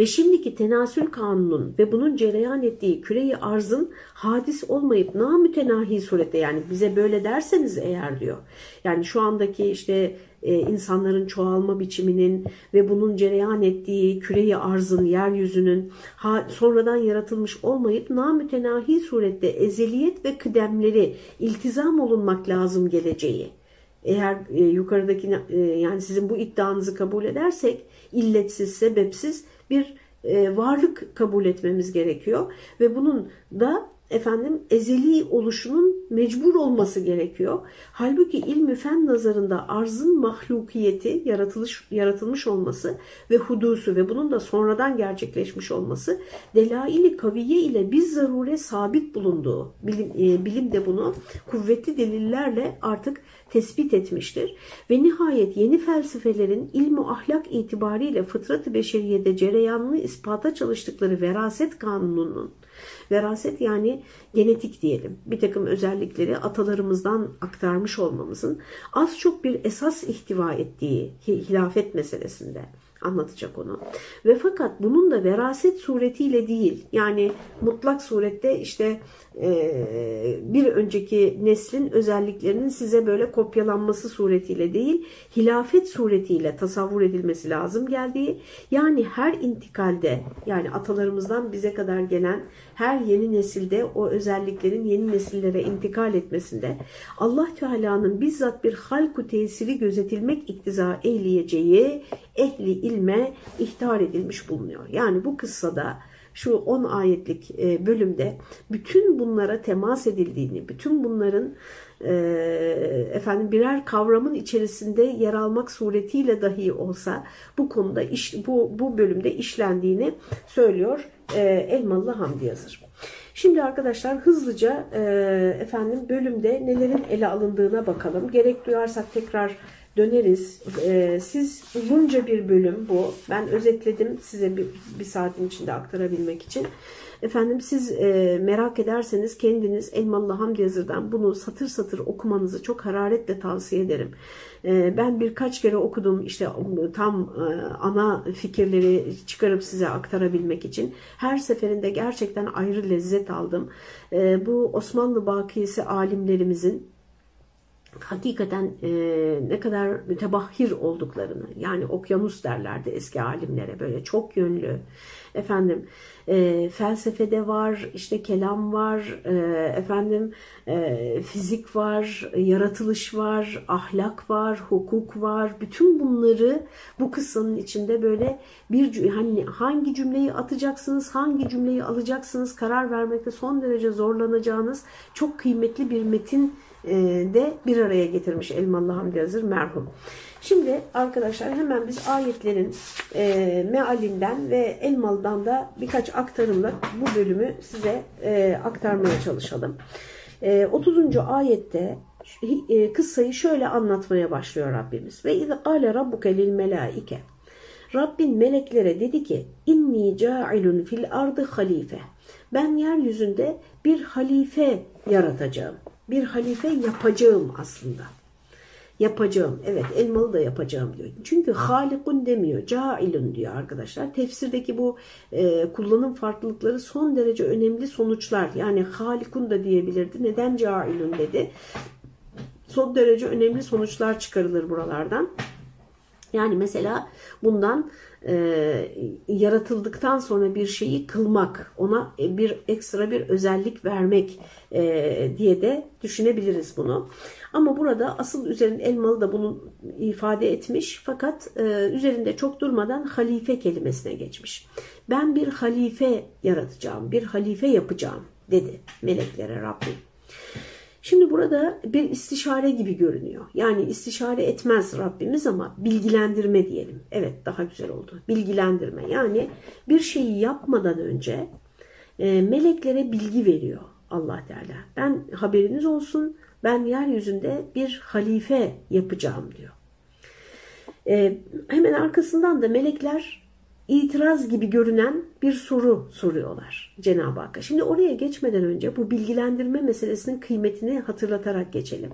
Ve şimdiki tenasül kanunun ve bunun cereyan ettiği küreyi arzın hadis olmayıp namütenahi surette yani bize böyle derseniz eğer diyor. Yani şu andaki işte e, insanların çoğalma biçiminin ve bunun cereyan ettiği küreyi arzın, yeryüzünün ha, sonradan yaratılmış olmayıp namütenahi surette ezeliyet ve kıdemleri iltizam olunmak lazım geleceği. Eğer e, yukarıdaki e, yani sizin bu iddianızı kabul edersek illetsiz, sebepsiz bir e, varlık kabul etmemiz gerekiyor ve bunun da efendim ezeli oluşunun mecbur olması gerekiyor. Halbuki ilmi fen nazarında arzın mahlukiyeti, yaratılış, yaratılmış olması ve hudusu ve bunun da sonradan gerçekleşmiş olması delaili kaviye ile biz zarure sabit bulunduğu, bilim, e, bilim de bunu kuvvetli delillerle artık tespit etmiştir. Ve nihayet yeni felsefelerin ilmi ahlak itibariyle fıtrat-ı beşeriyede cereyanlı ispata çalıştıkları veraset kanununun Veraset yani genetik diyelim. Bir takım özellikleri atalarımızdan aktarmış olmamızın az çok bir esas ihtiva ettiği hilafet meselesinde anlatacak onu. Ve fakat bunun da veraset suretiyle değil yani mutlak surette işte e, bir önceki neslin özelliklerinin size böyle kopyalanması suretiyle değil hilafet suretiyle tasavvur edilmesi lazım geldiği yani her intikalde yani atalarımızdan bize kadar gelen her yeni nesilde o özelliklerin yeni nesillere intikal etmesinde Allah Teala'nın bizzat bir halku tesiri gözetilmek iktiza eyleyeceği ehli ilme ihtar edilmiş bulunuyor. Yani bu kıssada şu 10 ayetlik e, bölümde bütün bunlara temas edildiğini, bütün bunların e, efendim birer kavramın içerisinde yer almak suretiyle dahi olsa bu konuda iş, bu, bu bölümde işlendiğini söylüyor e, Elmalı Hamdi Yazır. Şimdi arkadaşlar hızlıca efendim bölümde nelerin ele alındığına bakalım. Gerek duyarsak tekrar döneriz. Ee, siz uzunca bir bölüm bu. Ben özetledim size bir, bir saatin içinde aktarabilmek için. Efendim siz e, merak ederseniz kendiniz Elmalı Hamdi Yazır'dan bunu satır satır okumanızı çok hararetle tavsiye ederim. E, ben birkaç kere okudum işte tam e, ana fikirleri çıkarıp size aktarabilmek için. Her seferinde gerçekten ayrı lezzet aldım. E, bu Osmanlı bakiyesi alimlerimizin hakikaten e, ne kadar mütebahhir olduklarını yani okyanus derlerdi eski alimlere böyle çok yönlü. Efendim e, felsefede var işte kelam var e, efendim e, fizik var yaratılış var ahlak var hukuk var. Bütün bunları bu kıssanın içinde böyle bir hani hangi cümleyi atacaksınız hangi cümleyi alacaksınız karar vermekte son derece zorlanacağınız çok kıymetli bir metin de bir araya getirmiş Elmalı Hamdi Yazır merhum. Şimdi arkadaşlar hemen biz ayetlerin e, mealinden ve Elmalı'dan da birkaç aktarımla bu bölümü size e, aktarmaya çalışalım. E, 30. ayette e, kıssayı şöyle anlatmaya başlıyor Rabbimiz. Ve izâ kâle rabbuke lil melâike Rabbin meleklere dedi ki inni ca'ilun fil ardı halife. Ben yeryüzünde bir halife yaratacağım bir halife yapacağım aslında. Yapacağım. Evet elmalı da yapacağım diyor. Çünkü halikun demiyor. Cailun diyor arkadaşlar. Tefsirdeki bu e, kullanım farklılıkları son derece önemli sonuçlar. Yani halikun da diyebilirdi. Neden cailun dedi? Son derece önemli sonuçlar çıkarılır buralardan. Yani mesela bundan e, yaratıldıktan sonra bir şeyi kılmak, ona bir ekstra bir özellik vermek e, diye de düşünebiliriz bunu. Ama burada asıl üzerinde Elmalı da bunu ifade etmiş fakat e, üzerinde çok durmadan halife kelimesine geçmiş. Ben bir halife yaratacağım, bir halife yapacağım dedi meleklere Rabbim. Şimdi burada bir istişare gibi görünüyor. Yani istişare etmez Rabbimiz ama bilgilendirme diyelim. Evet daha güzel oldu. Bilgilendirme. Yani bir şeyi yapmadan önce e, meleklere bilgi veriyor Allah Teala. Ben haberiniz olsun ben yeryüzünde bir halife yapacağım diyor. E, hemen arkasından da melekler itiraz gibi görünen bir soru soruyorlar Cenab-ı Hakk'a. Şimdi oraya geçmeden önce bu bilgilendirme meselesinin kıymetini hatırlatarak geçelim.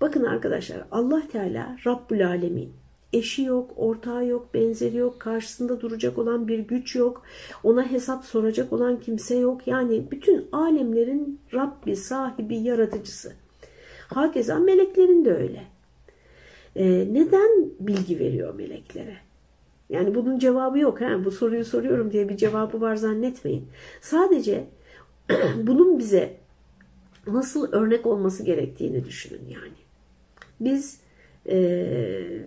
Bakın arkadaşlar Allah Teala Rabbül Alemin. Eşi yok, ortağı yok, benzeri yok, karşısında duracak olan bir güç yok, ona hesap soracak olan kimse yok. Yani bütün alemlerin Rabbi, sahibi, yaratıcısı. Hakeza meleklerin de öyle. Ee, neden bilgi veriyor meleklere? Yani bunun cevabı yok. He? Bu soruyu soruyorum diye bir cevabı var zannetmeyin. Sadece bunun bize nasıl örnek olması gerektiğini düşünün yani. Biz e,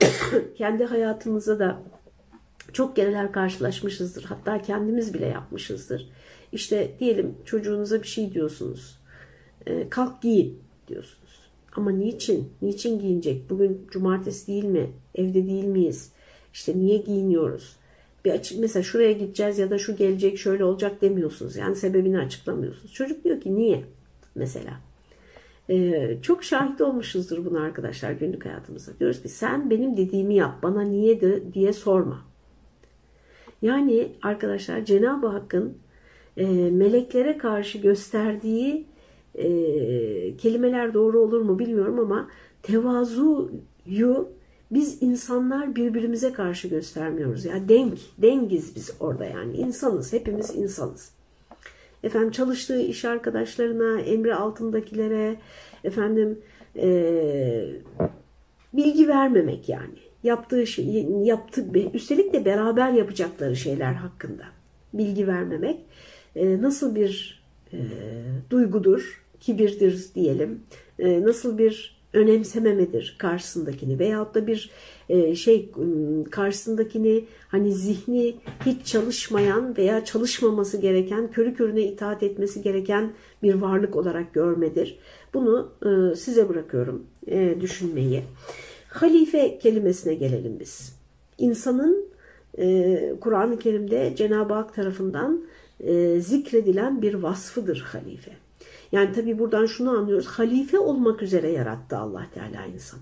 kendi hayatımızda da çok kereler karşılaşmışızdır. Hatta kendimiz bile yapmışızdır. İşte diyelim çocuğunuza bir şey diyorsunuz. E, kalk giyin diyorsunuz. Ama niçin? Niçin giyinecek? Bugün cumartesi değil mi? Evde değil miyiz? İşte niye giyiniyoruz? Bir açık mesela şuraya gideceğiz ya da şu gelecek şöyle olacak demiyorsunuz. Yani sebebini açıklamıyorsunuz. Çocuk diyor ki niye? Mesela. Ee, çok şahit olmuşuzdur bunu arkadaşlar günlük hayatımızda. Diyoruz ki sen benim dediğimi yap bana niye de, diye sorma. Yani arkadaşlar Cenab-ı Hakk'ın e, meleklere karşı gösterdiği e, kelimeler doğru olur mu bilmiyorum ama tevazuyu biz insanlar birbirimize karşı göstermiyoruz. Ya denk, dengiz biz orada yani insanız, hepimiz insanız. Efendim çalıştığı iş arkadaşlarına, emri altındakilere, efendim e, bilgi vermemek yani. Yaptığı şey, yaptı, üstelik de beraber yapacakları şeyler hakkında bilgi vermemek e, nasıl bir e, duygudur, kibirdir diyelim, e, nasıl bir önemsememedir karşısındakini veyahut da bir e, şey karşısındakini hani zihni hiç çalışmayan veya çalışmaması gereken, körü körüne itaat etmesi gereken bir varlık olarak görmedir. Bunu e, size bırakıyorum e, düşünmeyi. Halife kelimesine gelelim biz. İnsanın Kur'an-ı Kerim'de Cenab-ı Hak tarafından zikredilen bir vasfıdır halife. Yani tabi buradan şunu anlıyoruz. Halife olmak üzere yarattı Allah Teala insanı.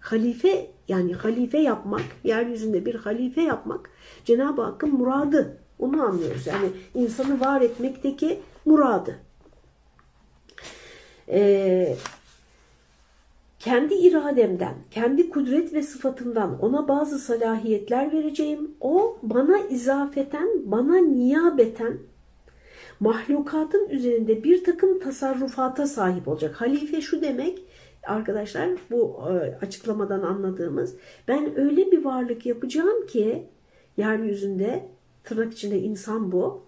Halife yani halife yapmak, yeryüzünde bir halife yapmak Cenab-ı Hakk'ın muradı. Onu anlıyoruz. Yani insanı var etmekteki muradı. Ee, kendi irademden, kendi kudret ve sıfatımdan ona bazı salahiyetler vereceğim. O bana izafeten, bana niyabeten mahlukatın üzerinde bir takım tasarrufata sahip olacak. Halife şu demek arkadaşlar bu e, açıklamadan anladığımız ben öyle bir varlık yapacağım ki yeryüzünde tırnak içinde insan bu.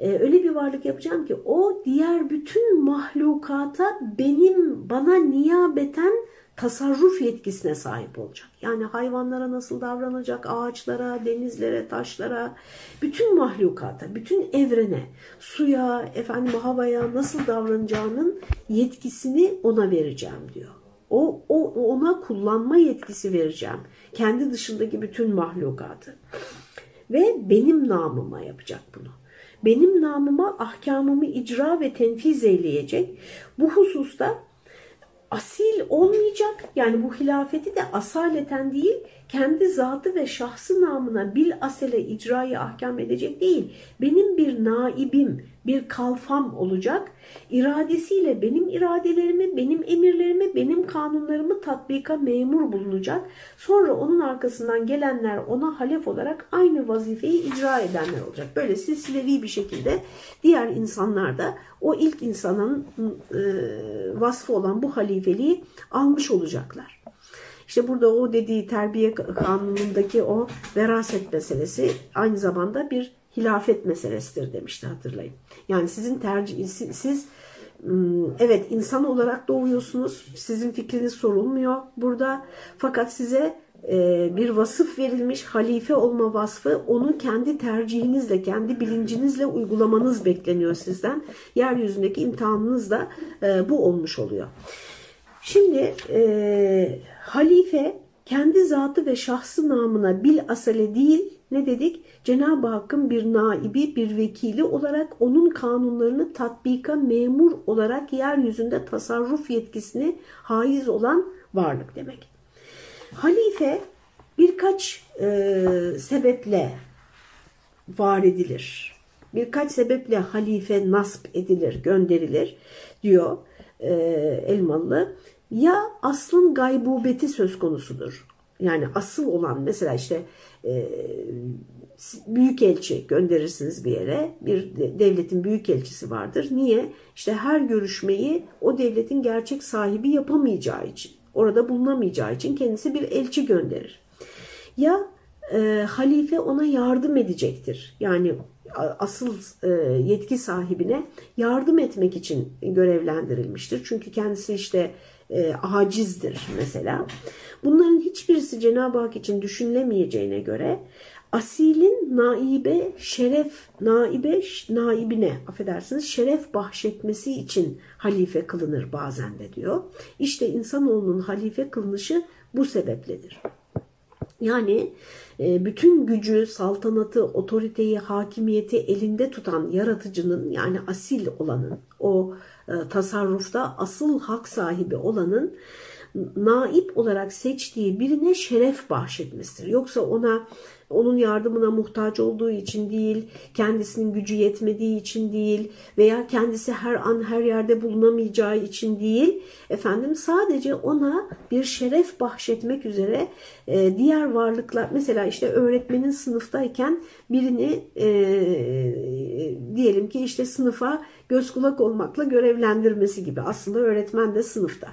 E, öyle bir varlık yapacağım ki o diğer bütün mahlukata benim bana niyabeten tasarruf yetkisine sahip olacak. Yani hayvanlara nasıl davranacak, ağaçlara, denizlere, taşlara, bütün mahlukata, bütün evrene, suya, efendim havaya nasıl davranacağının yetkisini ona vereceğim diyor. O, o ona kullanma yetkisi vereceğim. Kendi dışındaki bütün mahlukatı. Ve benim namıma yapacak bunu. Benim namıma ahkamımı icra ve tenfiz eyleyecek. Bu hususta asil olmayacak. Yani bu hilafeti de asaleten değil, kendi zatı ve şahsı namına bil asele icrayı ahkam edecek değil. Benim bir naibim, bir kalfam olacak. İradesiyle benim iradelerimi, benim emirlerimi, benim kanunlarımı tatbika memur bulunacak. Sonra onun arkasından gelenler ona halef olarak aynı vazifeyi icra edenler olacak. Böyle silsilevi bir şekilde diğer insanlar da o ilk insanın e, vasfı olan bu halifeliği almış olacaklar. İşte burada o dediği terbiye kanunundaki o veraset meselesi aynı zamanda bir hilafet meselesidir demişti hatırlayın. Yani sizin tercih siz hmm, evet insan olarak doğuyorsunuz. Sizin fikriniz sorulmuyor burada. Fakat size e, bir vasıf verilmiş halife olma vasfı onu kendi tercihinizle, kendi bilincinizle uygulamanız bekleniyor sizden. Yeryüzündeki imtihanınız da e, bu olmuş oluyor. Şimdi e, halife kendi zatı ve şahsı namına bil asale değil ne dedik? Cenab-ı Hakk'ın bir naibi, bir vekili olarak onun kanunlarını tatbika memur olarak yeryüzünde tasarruf yetkisini haiz olan varlık demek. Halife birkaç e, sebeple var edilir. Birkaç sebeple halife nasp edilir, gönderilir diyor e, Elmalı. Ya aslın gaybubeti söz konusudur. Yani asıl olan mesela işte e, büyük elçi gönderirsiniz bir yere. Bir devletin büyük elçisi vardır. Niye? İşte her görüşmeyi o devletin gerçek sahibi yapamayacağı için orada bulunamayacağı için kendisi bir elçi gönderir. Ya e, halife ona yardım edecektir. Yani asıl e, yetki sahibine yardım etmek için görevlendirilmiştir. Çünkü kendisi işte e, acizdir mesela. Bunların hiçbirisi Cenab-ı Hak için düşünülemeyeceğine göre asilin naibe şeref naibe naibine affedersiniz şeref bahşetmesi için halife kılınır bazen de diyor. İşte insanoğlunun halife kılınışı bu sebepledir. Yani e, bütün gücü, saltanatı, otoriteyi, hakimiyeti elinde tutan yaratıcının yani asil olanın, o tasarrufta asıl hak sahibi olanın naip olarak seçtiği birine şeref bahşetmesidir. Yoksa ona onun yardımına muhtaç olduğu için değil, kendisinin gücü yetmediği için değil veya kendisi her an her yerde bulunamayacağı için değil, efendim sadece ona bir şeref bahşetmek üzere e, diğer varlıklar, mesela işte öğretmenin sınıftayken birini e, diyelim ki işte sınıfa göz kulak olmakla görevlendirmesi gibi. Aslında öğretmen de sınıfta.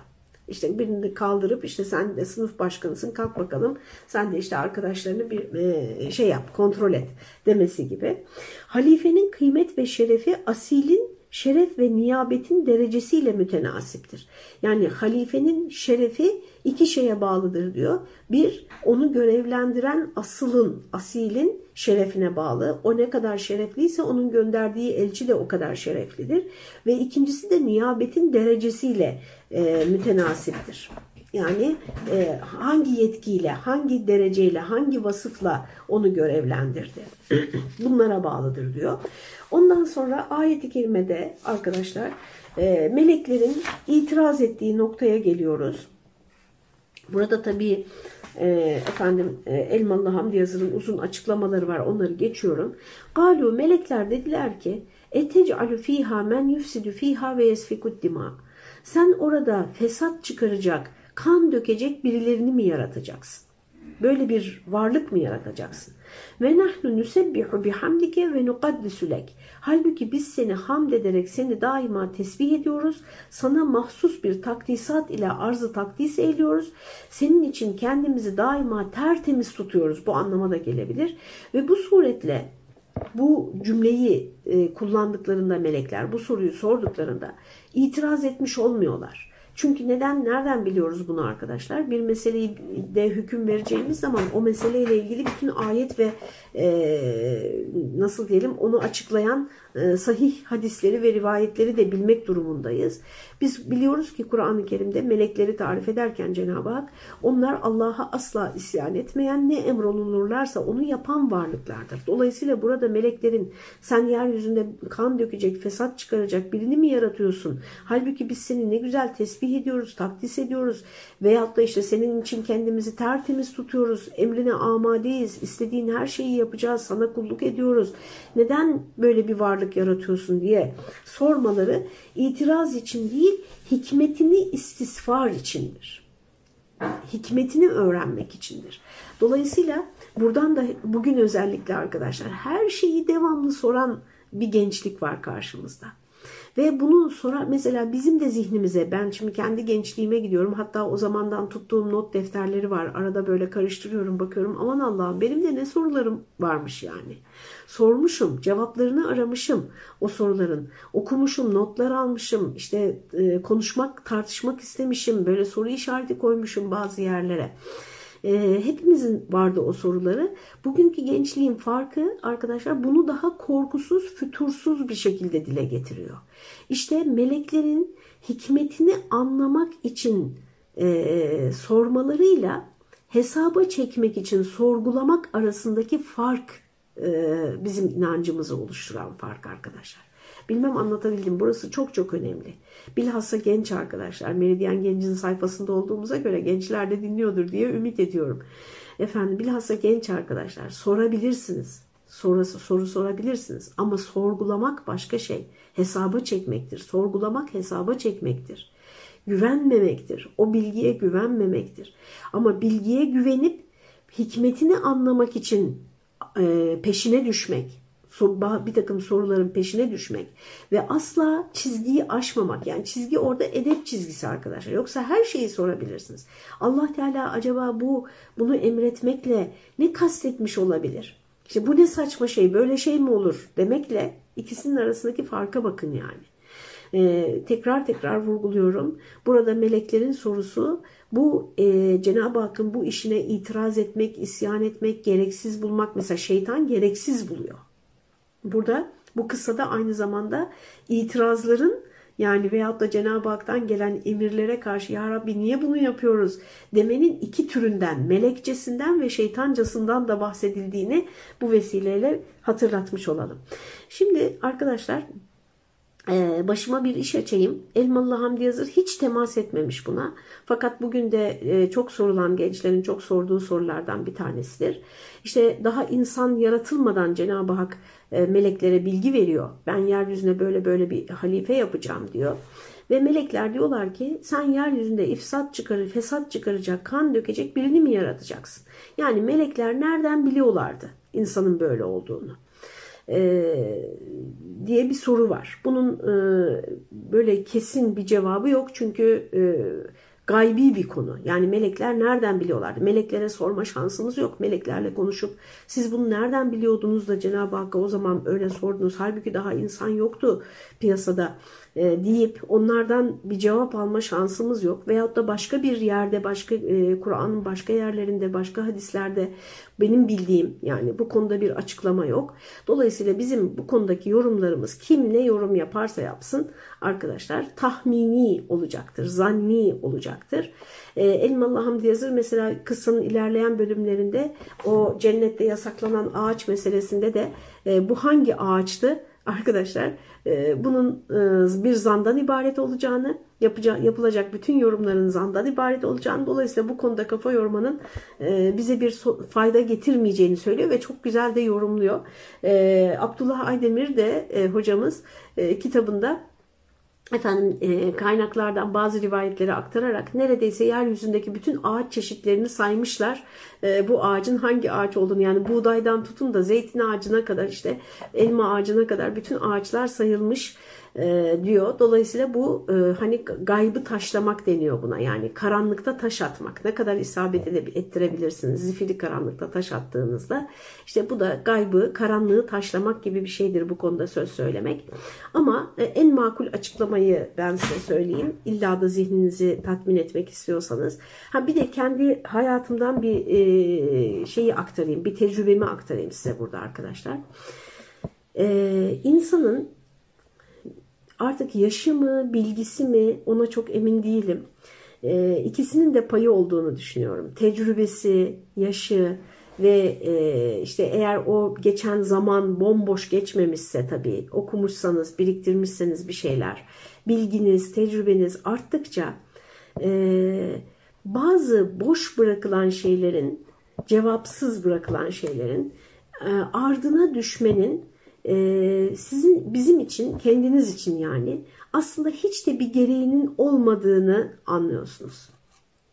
İşte birini kaldırıp işte sen de sınıf başkanısın kalk bakalım sen de işte arkadaşlarını bir e, şey yap kontrol et demesi gibi. Halifenin kıymet ve şerefi asilin şeref ve niyabetin derecesiyle mütenasiptir. Yani halifenin şerefi iki şeye bağlıdır diyor. Bir, onu görevlendiren asılın, asilin şerefine bağlı. O ne kadar şerefliyse onun gönderdiği elçi de o kadar şereflidir. Ve ikincisi de niyabetin derecesiyle e, mütenasiptir. Yani e, hangi yetkiyle, hangi dereceyle, hangi vasıfla onu görevlendirdi. Bunlara bağlıdır diyor. Ondan sonra ayet-i kerimede arkadaşlar e, meleklerin itiraz ettiği noktaya geliyoruz. Burada tabii e, efendim e, Elmalı Hamdi Yazır'ın uzun açıklamaları var. Onları geçiyorum. Galu melekler dediler ki etec'alu fiha men yufsidu fiha ve yesfikud dima. Sen orada fesat çıkaracak, kan dökecek birilerini mi yaratacaksın? Böyle bir varlık mı yaratacaksın? Ve nahnu nusebbihu bihamdike ve nukaddisu lek. Halbuki biz seni hamd ederek seni daima tesbih ediyoruz. Sana mahsus bir takdisat ile arzı takdis ediyoruz. Senin için kendimizi daima tertemiz tutuyoruz. Bu anlama da gelebilir. Ve bu suretle bu cümleyi e, kullandıklarında melekler bu soruyu sorduklarında itiraz etmiş olmuyorlar. Çünkü neden, nereden biliyoruz bunu arkadaşlar? Bir meseleyi de hüküm vereceğimiz zaman o meseleyle ilgili bütün ayet ve nasıl diyelim onu açıklayan e, sahih hadisleri ve rivayetleri de bilmek durumundayız. Biz biliyoruz ki Kur'an-ı Kerim'de melekleri tarif ederken Cenab-ı Hak onlar Allah'a asla isyan etmeyen ne emrolunurlarsa onu yapan varlıklardır. Dolayısıyla burada meleklerin sen yeryüzünde kan dökecek, fesat çıkaracak birini mi yaratıyorsun? Halbuki biz seni ne güzel tesbih ediyoruz, takdis ediyoruz veyahut da işte senin için kendimizi tertemiz tutuyoruz, emrine amadeyiz, istediğin her şeyi yapacağız, sana kulluk ediyoruz. Neden böyle bir varlık yaratıyorsun diye sormaları itiraz için değil, hikmetini istisfar içindir. Hikmetini öğrenmek içindir. Dolayısıyla buradan da bugün özellikle arkadaşlar her şeyi devamlı soran bir gençlik var karşımızda. Ve bunu sonra mesela bizim de zihnimize ben şimdi kendi gençliğime gidiyorum. Hatta o zamandan tuttuğum not defterleri var. Arada böyle karıştırıyorum bakıyorum. Aman Allah'ım benim de ne sorularım varmış yani. Sormuşum, cevaplarını aramışım o soruların. Okumuşum, notlar almışım. işte e, konuşmak, tartışmak istemişim. Böyle soru işareti koymuşum bazı yerlere. E, hepimizin vardı o soruları. Bugünkü gençliğin farkı arkadaşlar bunu daha korkusuz, fütursuz bir şekilde dile getiriyor. İşte meleklerin hikmetini anlamak için e, sormalarıyla hesaba çekmek için sorgulamak arasındaki fark e, bizim inancımızı oluşturan fark arkadaşlar. Bilmem anlatabildim. Burası çok çok önemli. Bilhassa genç arkadaşlar. Meridyen Genc'in sayfasında olduğumuza göre gençler de dinliyordur diye ümit ediyorum. Efendim bilhassa genç arkadaşlar sorabilirsiniz. Soru, soru sorabilirsiniz. Ama sorgulamak başka şey. Hesaba çekmektir. Sorgulamak hesaba çekmektir. Güvenmemektir. O bilgiye güvenmemektir. Ama bilgiye güvenip hikmetini anlamak için e, peşine düşmek, bir takım soruların peşine düşmek ve asla çizgiyi aşmamak. Yani çizgi orada edep çizgisi arkadaşlar. Yoksa her şeyi sorabilirsiniz. Allah Teala acaba bu bunu emretmekle ne kastetmiş olabilir? İşte bu ne saçma şey, böyle şey mi olur demekle ikisinin arasındaki farka bakın yani. Ee, tekrar tekrar vurguluyorum. Burada meleklerin sorusu bu e, Cenab-ı Hakk'ın bu işine itiraz etmek, isyan etmek, gereksiz bulmak. Mesela şeytan gereksiz buluyor. Burada bu kıssada aynı zamanda itirazların yani veyahut da Cenab-ı Hak'tan gelen emirlere karşı ya Rabbi niye bunu yapıyoruz demenin iki türünden melekçesinden ve şeytancasından da bahsedildiğini bu vesileyle hatırlatmış olalım. Şimdi arkadaşlar ee, başıma bir iş açayım. Elmalı Hamdi Yazır hiç temas etmemiş buna. Fakat bugün de e, çok sorulan gençlerin çok sorduğu sorulardan bir tanesidir. İşte daha insan yaratılmadan Cenab-ı Hak e, meleklere bilgi veriyor. Ben yeryüzüne böyle böyle bir halife yapacağım diyor. Ve melekler diyorlar ki sen yeryüzünde ifsat çıkarır, fesat çıkaracak, kan dökecek birini mi yaratacaksın? Yani melekler nereden biliyorlardı insanın böyle olduğunu? E, diye bir soru var. Bunun e, böyle kesin bir cevabı yok çünkü e, gaybi bir konu. Yani melekler nereden biliyorlardı? Meleklere sorma şansımız yok. Meleklerle konuşup siz bunu nereden biliyordunuz da Cenab-ı Hakk'a o zaman öyle sordunuz. Halbuki daha insan yoktu piyasada e, deyip onlardan bir cevap alma şansımız yok. Veyahut da başka bir yerde, başka e, Kur'an'ın başka yerlerinde, başka hadislerde benim bildiğim yani bu konuda bir açıklama yok. Dolayısıyla bizim bu konudaki yorumlarımız kim ne yorum yaparsa yapsın arkadaşlar tahmini olacaktır, zanni olacaktır. E, Elmalı Hamdi Yazır mesela kıssanın ilerleyen bölümlerinde o cennette yasaklanan ağaç meselesinde de e, bu hangi ağaçtı? Arkadaşlar bunun e, bir zandan ibaret olacağını, yapılacak bütün yorumların zandan ibaret olacağını, dolayısıyla bu konuda kafa yormanın e, bize bir fayda getirmeyeceğini söylüyor ve çok güzel de yorumluyor. Abdullah Aydemir de hocamız kitabında efendim e, kaynaklardan bazı rivayetleri aktararak neredeyse yeryüzündeki bütün ağaç çeşitlerini saymışlar. E, bu ağacın hangi ağaç olduğunu yani buğdaydan tutun da zeytin ağacına kadar işte elma ağacına kadar bütün ağaçlar sayılmış e, diyor. Dolayısıyla bu e, hani gaybı taşlamak deniyor buna. Yani karanlıkta taş atmak. Ne kadar isabet ettirebilirsiniz zifiri karanlıkta taş attığınızda. İşte bu da gaybı, karanlığı taşlamak gibi bir şeydir bu konuda söz söylemek. Ama e, en makul açıklamayı ben size söyleyeyim. İlla da zihninizi tatmin etmek istiyorsanız. Ha bir de kendi hayatımdan bir e, şeyi aktarayım, bir tecrübemi aktarayım size burada arkadaşlar. Ee, insanın Artık yaşı mı, bilgisi mi ona çok emin değilim. E, ikisinin de payı olduğunu düşünüyorum. Tecrübesi, yaşı ve e, işte eğer o geçen zaman bomboş geçmemişse tabii okumuşsanız, biriktirmişseniz bir şeyler, bilginiz, tecrübeniz arttıkça e, bazı boş bırakılan şeylerin, cevapsız bırakılan şeylerin e, ardına düşmenin e, sizin bizim için kendiniz için yani aslında hiç de bir gereğinin olmadığını anlıyorsunuz.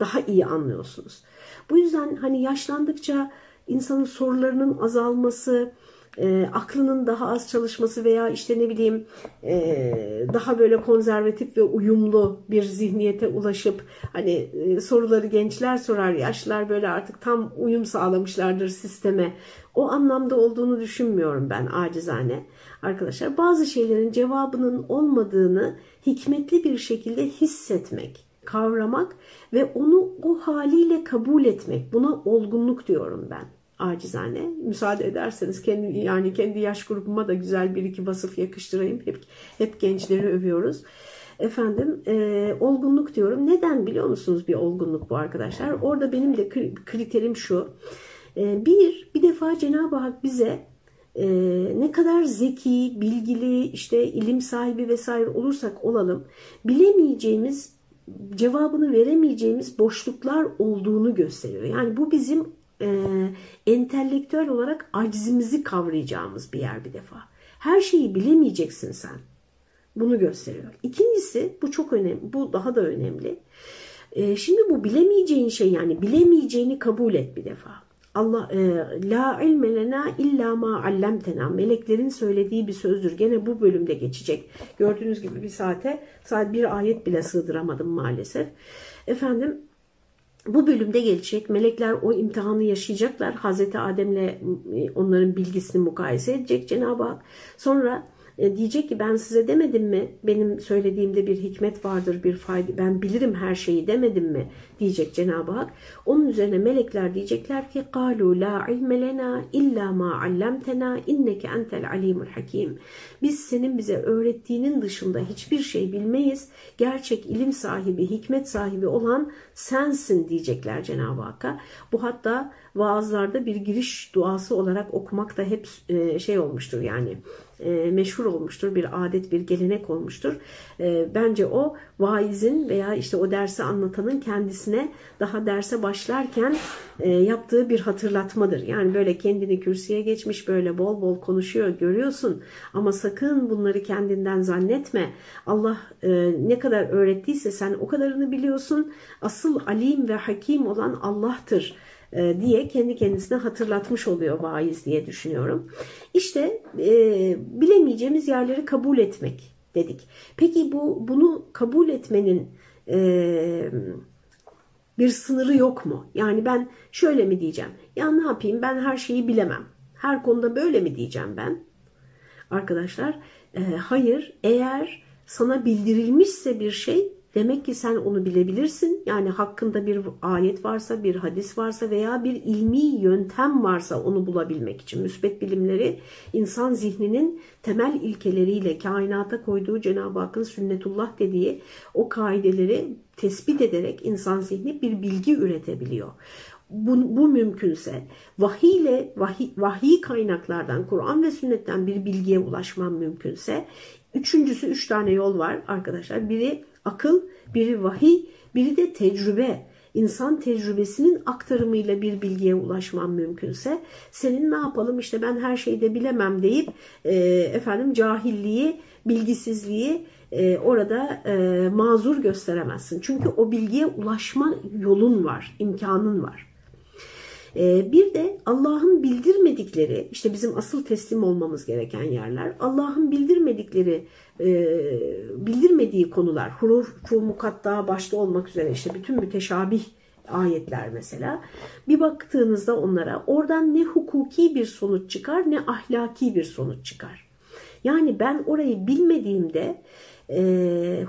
Daha iyi anlıyorsunuz. Bu yüzden hani yaşlandıkça insanın sorularının azalması, e, aklının daha az çalışması veya işte ne bileyim e, daha böyle konservatif ve uyumlu bir zihniyete ulaşıp hani e, soruları gençler sorar yaşlılar böyle artık tam uyum sağlamışlardır sisteme. O anlamda olduğunu düşünmüyorum ben acizane arkadaşlar. Bazı şeylerin cevabının olmadığını hikmetli bir şekilde hissetmek, kavramak ve onu o haliyle kabul etmek. Buna olgunluk diyorum ben acizane. Müsaade ederseniz kendi yani kendi yaş grubuma da güzel bir iki vasıf yakıştırayım. Hep hep gençleri övüyoruz. Efendim e, olgunluk diyorum. Neden biliyor musunuz bir olgunluk bu arkadaşlar? Orada benim de kriterim şu. E, bir, bir defa Cenab-ı Hak bize e, ne kadar zeki, bilgili, işte ilim sahibi vesaire olursak olalım bilemeyeceğimiz, cevabını veremeyeceğimiz boşluklar olduğunu gösteriyor. Yani bu bizim e, entelektüel olarak acizimizi kavrayacağımız bir yer bir defa. Her şeyi bilemeyeceksin sen. Bunu gösteriyor. İkincisi bu çok önemli. Bu daha da önemli. E, şimdi bu bilemeyeceğin şey yani bilemeyeceğini kabul et bir defa. Allah e, la ilme lena illa ma allamtena meleklerin söylediği bir sözdür. Gene bu bölümde geçecek. Gördüğünüz gibi bir saate saat bir ayet bile sığdıramadım maalesef. Efendim bu bölümde gelecek. Melekler o imtihanı yaşayacaklar. Hazreti Adem'le onların bilgisini mukayese edecek Cenab-ı Hak. Sonra e, diyecek ki ben size demedim mi benim söylediğimde bir hikmet vardır bir fayda ben bilirim her şeyi demedim mi diyecek Cenab-ı Hak. Onun üzerine melekler diyecekler ki قَالُوا لَا عِلْمَ لَنَا اِلَّا مَا عَلَّمْتَنَا اِنَّكَ اَنْتَ الْعَلِيمُ الْحَكِيمُ Biz senin bize öğrettiğinin dışında hiçbir şey bilmeyiz. Gerçek ilim sahibi, hikmet sahibi olan sensin diyecekler Cenab-ı Hakk'a. Bu hatta vaazlarda bir giriş duası olarak okumak da hep e, şey olmuştur yani e, meşhur olmuştur, bir adet, bir gelenek olmuştur. E, bence o vaizin veya işte o dersi anlatanın kendisine daha derse başlarken e, yaptığı bir hatırlatmadır. Yani böyle kendini kürsüye geçmiş, böyle bol bol konuşuyor görüyorsun ama sakın bunları kendinden zannetme. Allah ne kadar öğrettiyse sen o kadarını biliyorsun. Asıl alim ve hakim olan Allah'tır diye kendi kendisine hatırlatmış oluyor vaiz diye düşünüyorum. İşte e, bilemeyeceğimiz yerleri kabul etmek dedik. Peki bu bunu kabul etmenin e, bir sınırı yok mu? Yani ben şöyle mi diyeceğim? Ya ne yapayım ben her şeyi bilemem. Her konuda böyle mi diyeceğim ben? Arkadaşlar e, hayır eğer sana bildirilmişse bir şey Demek ki sen onu bilebilirsin. Yani hakkında bir ayet varsa, bir hadis varsa veya bir ilmi yöntem varsa onu bulabilmek için. Müsbet bilimleri insan zihninin temel ilkeleriyle kainata koyduğu Cenab-ı Hakk'ın sünnetullah dediği o kaideleri tespit ederek insan zihni bir bilgi üretebiliyor. Bu, bu mümkünse vahiy ile vahiy, vahiy kaynaklardan Kur'an ve sünnetten bir bilgiye ulaşmam mümkünse üçüncüsü üç tane yol var arkadaşlar. Biri akıl, biri vahiy, biri de tecrübe. İnsan tecrübesinin aktarımıyla bir bilgiye ulaşman mümkünse senin ne yapalım işte ben her şeyi de bilemem deyip e, efendim cahilliği, bilgisizliği e, orada e, mazur gösteremezsin. Çünkü o bilgiye ulaşma yolun var, imkanın var. E, bir de Allah'ın bildirmedikleri, işte bizim asıl teslim olmamız gereken yerler, Allah'ın bildirmedikleri e, bildirmediği konular, huruf-u mukatta başta olmak üzere işte bütün müteşabih ayetler mesela. Bir baktığınızda onlara oradan ne hukuki bir sonuç çıkar ne ahlaki bir sonuç çıkar. Yani ben orayı bilmediğimde e,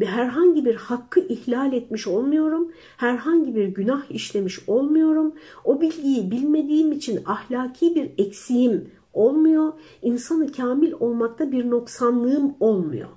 herhangi bir hakkı ihlal etmiş olmuyorum. Herhangi bir günah işlemiş olmuyorum. O bilgiyi bilmediğim için ahlaki bir eksiğim olmuyor. İnsanı kamil olmakta bir noksanlığım olmuyor.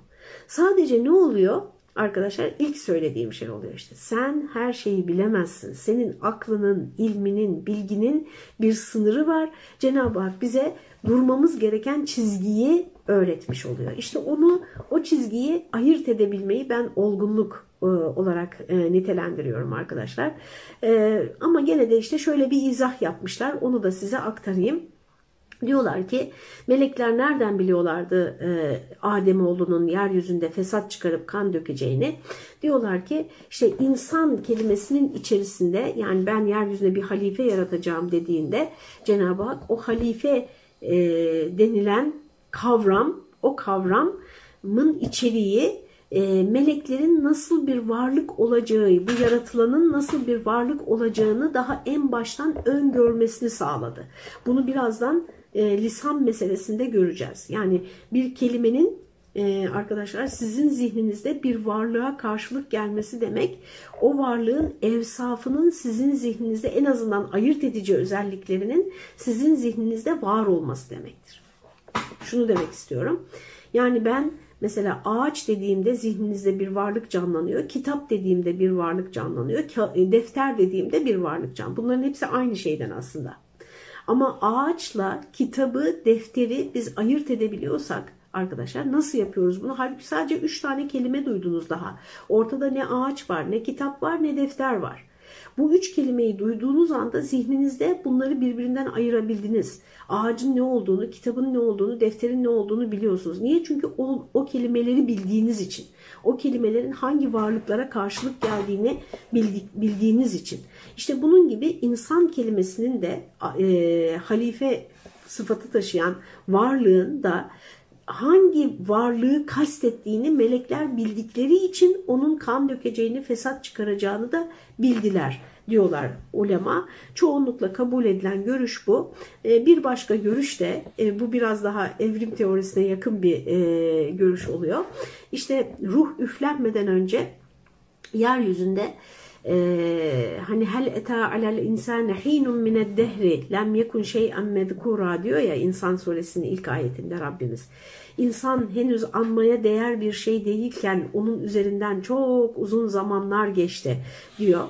Sadece ne oluyor? Arkadaşlar ilk söylediğim şey oluyor işte. Sen her şeyi bilemezsin. Senin aklının, ilminin, bilginin bir sınırı var. Cenab-ı Hak bize durmamız gereken çizgiyi öğretmiş oluyor. İşte onu, o çizgiyi ayırt edebilmeyi ben olgunluk e, olarak e, nitelendiriyorum arkadaşlar. E, ama gene de işte şöyle bir izah yapmışlar. Onu da size aktarayım. Diyorlar ki melekler nereden biliyorlardı e, Ademoğlunun yeryüzünde fesat çıkarıp kan dökeceğini? Diyorlar ki işte insan kelimesinin içerisinde yani ben yeryüzünde bir halife yaratacağım dediğinde Cenab-ı Hak o halife e, denilen kavram, o kavramın içeriği e, meleklerin nasıl bir varlık olacağı, bu yaratılanın nasıl bir varlık olacağını daha en baştan öngörmesini sağladı. Bunu birazdan e, lisan meselesinde göreceğiz. Yani bir kelimenin e, arkadaşlar sizin zihninizde bir varlığa karşılık gelmesi demek o varlığın evsafının sizin zihninizde en azından ayırt edici özelliklerinin sizin zihninizde var olması demektir. Şunu demek istiyorum. Yani ben mesela ağaç dediğimde zihninizde bir varlık canlanıyor. Kitap dediğimde bir varlık canlanıyor. E, defter dediğimde bir varlık can. Bunların hepsi aynı şeyden aslında. Ama ağaçla kitabı, defteri biz ayırt edebiliyorsak arkadaşlar nasıl yapıyoruz bunu? Halbuki sadece 3 tane kelime duydunuz daha. Ortada ne ağaç var, ne kitap var, ne defter var. Bu üç kelimeyi duyduğunuz anda zihninizde bunları birbirinden ayırabildiniz. Ağacın ne olduğunu, kitabın ne olduğunu, defterin ne olduğunu biliyorsunuz. Niye? Çünkü o, o kelimeleri bildiğiniz için. O kelimelerin hangi varlıklara karşılık geldiğini bildiğiniz için. İşte bunun gibi insan kelimesinin de e, halife sıfatı taşıyan varlığın da hangi varlığı kastettiğini melekler bildikleri için onun kan dökeceğini, fesat çıkaracağını da bildiler diyorlar ulema. Çoğunlukla kabul edilen görüş bu. Ee, bir başka görüş de e, bu biraz daha evrim teorisine yakın bir e, görüş oluyor. İşte ruh üflenmeden önce yeryüzünde hani hel eta alel insane hinun mined dehri lem yekun şey'en mezkura diyor ya insan suresinin ilk ayetinde Rabbimiz. İnsan henüz anmaya değer bir şey değilken onun üzerinden çok uzun zamanlar geçti diyor.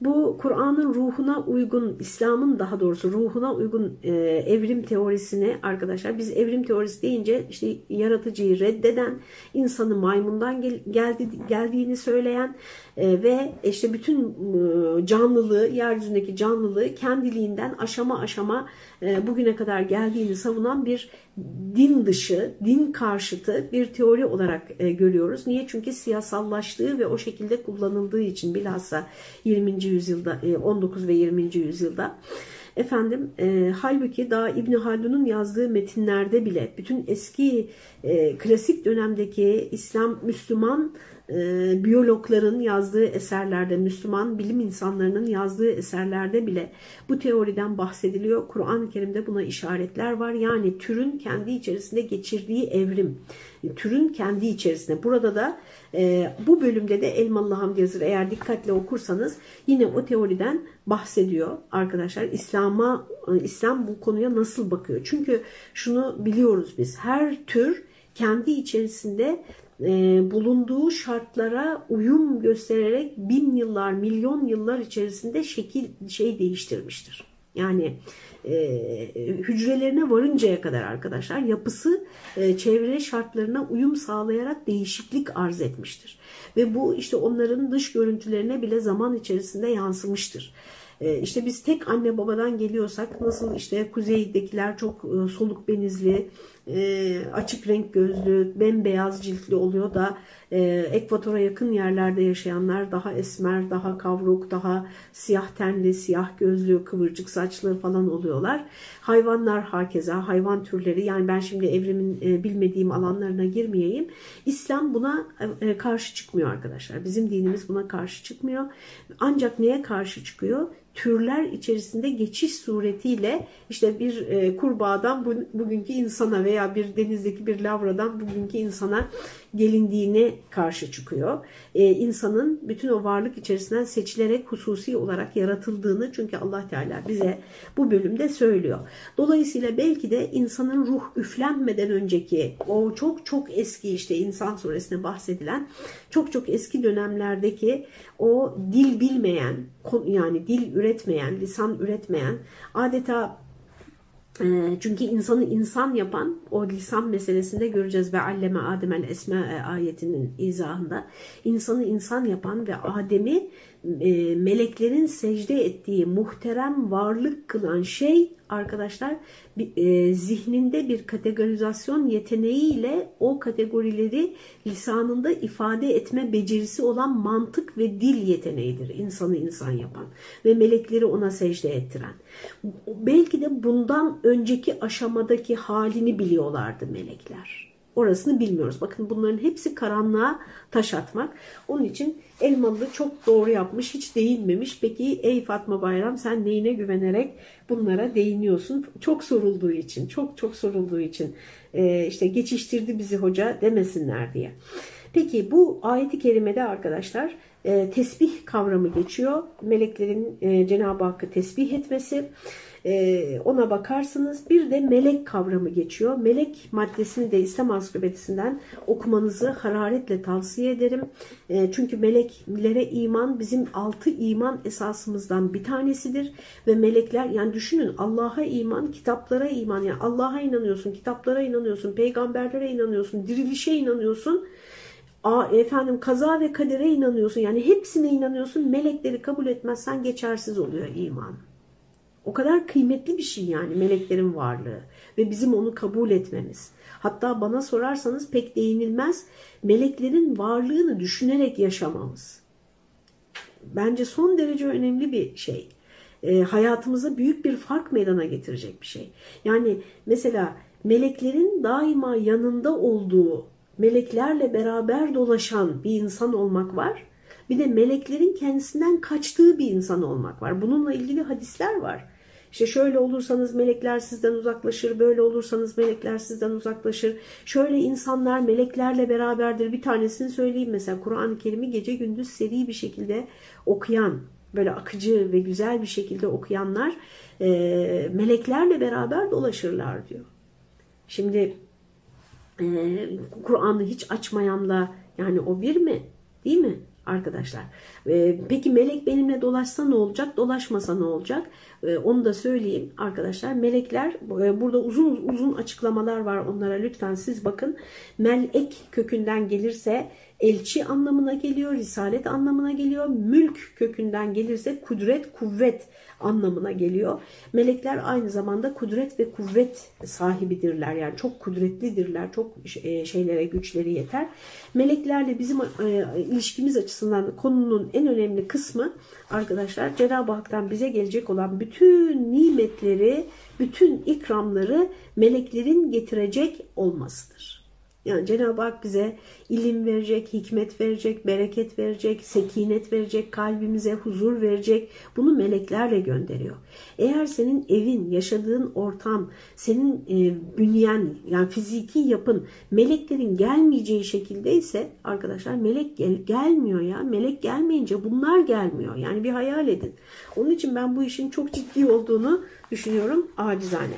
Bu Kur'an'ın ruhuna uygun, İslam'ın daha doğrusu ruhuna uygun e, evrim teorisini arkadaşlar biz evrim teorisi deyince işte yaratıcıyı reddeden, insanı maymundan gel, geldi, geldiğini söyleyen e, ve işte bütün e, canlılığı, yeryüzündeki canlılığı kendiliğinden aşama aşama e, bugüne kadar geldiğini savunan bir din dışı, din karşıtı bir teori olarak görüyoruz. Niye? Çünkü siyasallaştığı ve o şekilde kullanıldığı için bilhassa 20. yüzyılda, 19 e, ve 20. yüzyılda. Efendim e, halbuki daha İbn Haldun'un yazdığı metinlerde bile bütün eski e, klasik dönemdeki İslam Müslüman e, biyologların yazdığı eserlerde, Müslüman bilim insanlarının yazdığı eserlerde bile bu teoriden bahsediliyor. Kur'an-ı Kerim'de buna işaretler var. Yani türün kendi içerisinde geçirdiği evrim, türün kendi içerisinde. Burada da e, bu bölümde de Elmalı Hamdi Yazır eğer dikkatle okursanız yine o teoriden bahsediyor arkadaşlar. İslam'a İslam bu konuya nasıl bakıyor? Çünkü şunu biliyoruz biz. Her tür kendi içerisinde e, bulunduğu şartlara uyum göstererek bin yıllar, milyon yıllar içerisinde şekil şey değiştirmiştir. Yani e, hücrelerine varıncaya kadar arkadaşlar yapısı e, çevre şartlarına uyum sağlayarak değişiklik arz etmiştir. Ve bu işte onların dış görüntülerine bile zaman içerisinde yansımıştır. E, işte biz tek anne babadan geliyorsak nasıl işte kuzeydekiler çok e, soluk benizli, e, açık renk gözlü, bembeyaz ciltli oluyor da e, ekvatora yakın yerlerde yaşayanlar daha esmer, daha kavruk, daha siyah tenli, siyah gözlü, kıvırcık saçlı falan oluyorlar. Hayvanlar hakeza, hayvan türleri yani ben şimdi evrimin e, bilmediğim alanlarına girmeyeyim. İslam buna e, karşı çıkmıyor arkadaşlar. Bizim dinimiz buna karşı çıkmıyor. Ancak neye karşı çıkıyor? türler içerisinde geçiş suretiyle işte bir e, kurbağadan bu, bugünkü insana veya bir denizdeki bir lavradan bugünkü insana gelindiğine karşı çıkıyor. E, insanın bütün o varlık içerisinden seçilerek hususi olarak yaratıldığını çünkü Allah Teala bize bu bölümde söylüyor. Dolayısıyla belki de insanın ruh üflenmeden önceki o çok çok eski işte insan suresine bahsedilen çok çok eski dönemlerdeki o dil bilmeyen yani dil üretmeyen, lisan üretmeyen adeta çünkü insanı insan yapan o lisan meselesinde göreceğiz ve alleme Ademel esma ayetinin izahında. İnsanı insan yapan ve Adem'i e, meleklerin secde ettiği muhterem varlık kılan şey arkadaşlar e, zihninde bir kategorizasyon yeteneğiyle o kategorileri lisanında ifade etme becerisi olan mantık ve dil yeteneğidir insanı insan yapan ve melekleri ona secde ettiren. Belki de bundan önceki aşamadaki halini biliyorlardı melekler. Orasını bilmiyoruz. Bakın bunların hepsi karanlığa taş atmak. Onun için Elmalı çok doğru yapmış, hiç değinmemiş. Peki ey Fatma Bayram sen neyine güvenerek bunlara değiniyorsun? Çok sorulduğu için, çok çok sorulduğu için e, işte geçiştirdi bizi hoca demesinler diye. Peki bu ayeti kerimede arkadaşlar e, tesbih kavramı geçiyor. Meleklerin e, Cenab-ı Hakk'ı tesbih etmesi. E, ona bakarsınız. Bir de melek kavramı geçiyor. Melek maddesini de İslam ansiklopedisinden okumanızı hararetle tavsiye ederim. E, çünkü meleklere iman bizim altı iman esasımızdan bir tanesidir. Ve melekler yani düşünün Allah'a iman, kitaplara iman. Yani Allah'a inanıyorsun, kitaplara inanıyorsun, peygamberlere inanıyorsun, dirilişe inanıyorsun efendim kaza ve kadere inanıyorsun. Yani hepsine inanıyorsun. Melekleri kabul etmezsen geçersiz oluyor iman. O kadar kıymetli bir şey yani meleklerin varlığı ve bizim onu kabul etmemiz. Hatta bana sorarsanız pek değinilmez meleklerin varlığını düşünerek yaşamamız. Bence son derece önemli bir şey. E, hayatımıza büyük bir fark meydana getirecek bir şey. Yani mesela meleklerin daima yanında olduğu meleklerle beraber dolaşan bir insan olmak var. Bir de meleklerin kendisinden kaçtığı bir insan olmak var. Bununla ilgili hadisler var. İşte şöyle olursanız melekler sizden uzaklaşır, böyle olursanız melekler sizden uzaklaşır. Şöyle insanlar meleklerle beraberdir. Bir tanesini söyleyeyim mesela Kur'an-ı Kerim'i gece gündüz seri bir şekilde okuyan, böyle akıcı ve güzel bir şekilde okuyanlar e, meleklerle beraber dolaşırlar diyor. Şimdi e, Kur'an'ı hiç açmayanla yani o bir mi? Değil mi arkadaşlar? E, peki melek benimle dolaşsa ne olacak? Dolaşmasa ne olacak? E, onu da söyleyeyim arkadaşlar. Melekler e, burada uzun uzun açıklamalar var onlara lütfen siz bakın. Melek kökünden gelirse elçi anlamına geliyor, risalet anlamına geliyor. Mülk kökünden gelirse kudret, kuvvet anlamına geliyor. Melekler aynı zamanda kudret ve kuvvet sahibidirler. Yani çok kudretlidirler. Çok e, şeylere güçleri yeter. Meleklerle bizim e, ilişkimiz açısından konunun en önemli kısmı arkadaşlar Cenab-ı Hak'tan bize gelecek olan bütün nimetleri, bütün ikramları meleklerin getirecek olmasıdır. Yani Cenab-ı Hak bize ilim verecek, hikmet verecek, bereket verecek, sekinet verecek, kalbimize huzur verecek. Bunu meleklerle gönderiyor. Eğer senin evin, yaşadığın ortam, senin e, bünyen yani fiziki yapın meleklerin gelmeyeceği şekildeyse arkadaşlar melek gel gelmiyor ya. Melek gelmeyince bunlar gelmiyor. Yani bir hayal edin. Onun için ben bu işin çok ciddi olduğunu düşünüyorum acizane.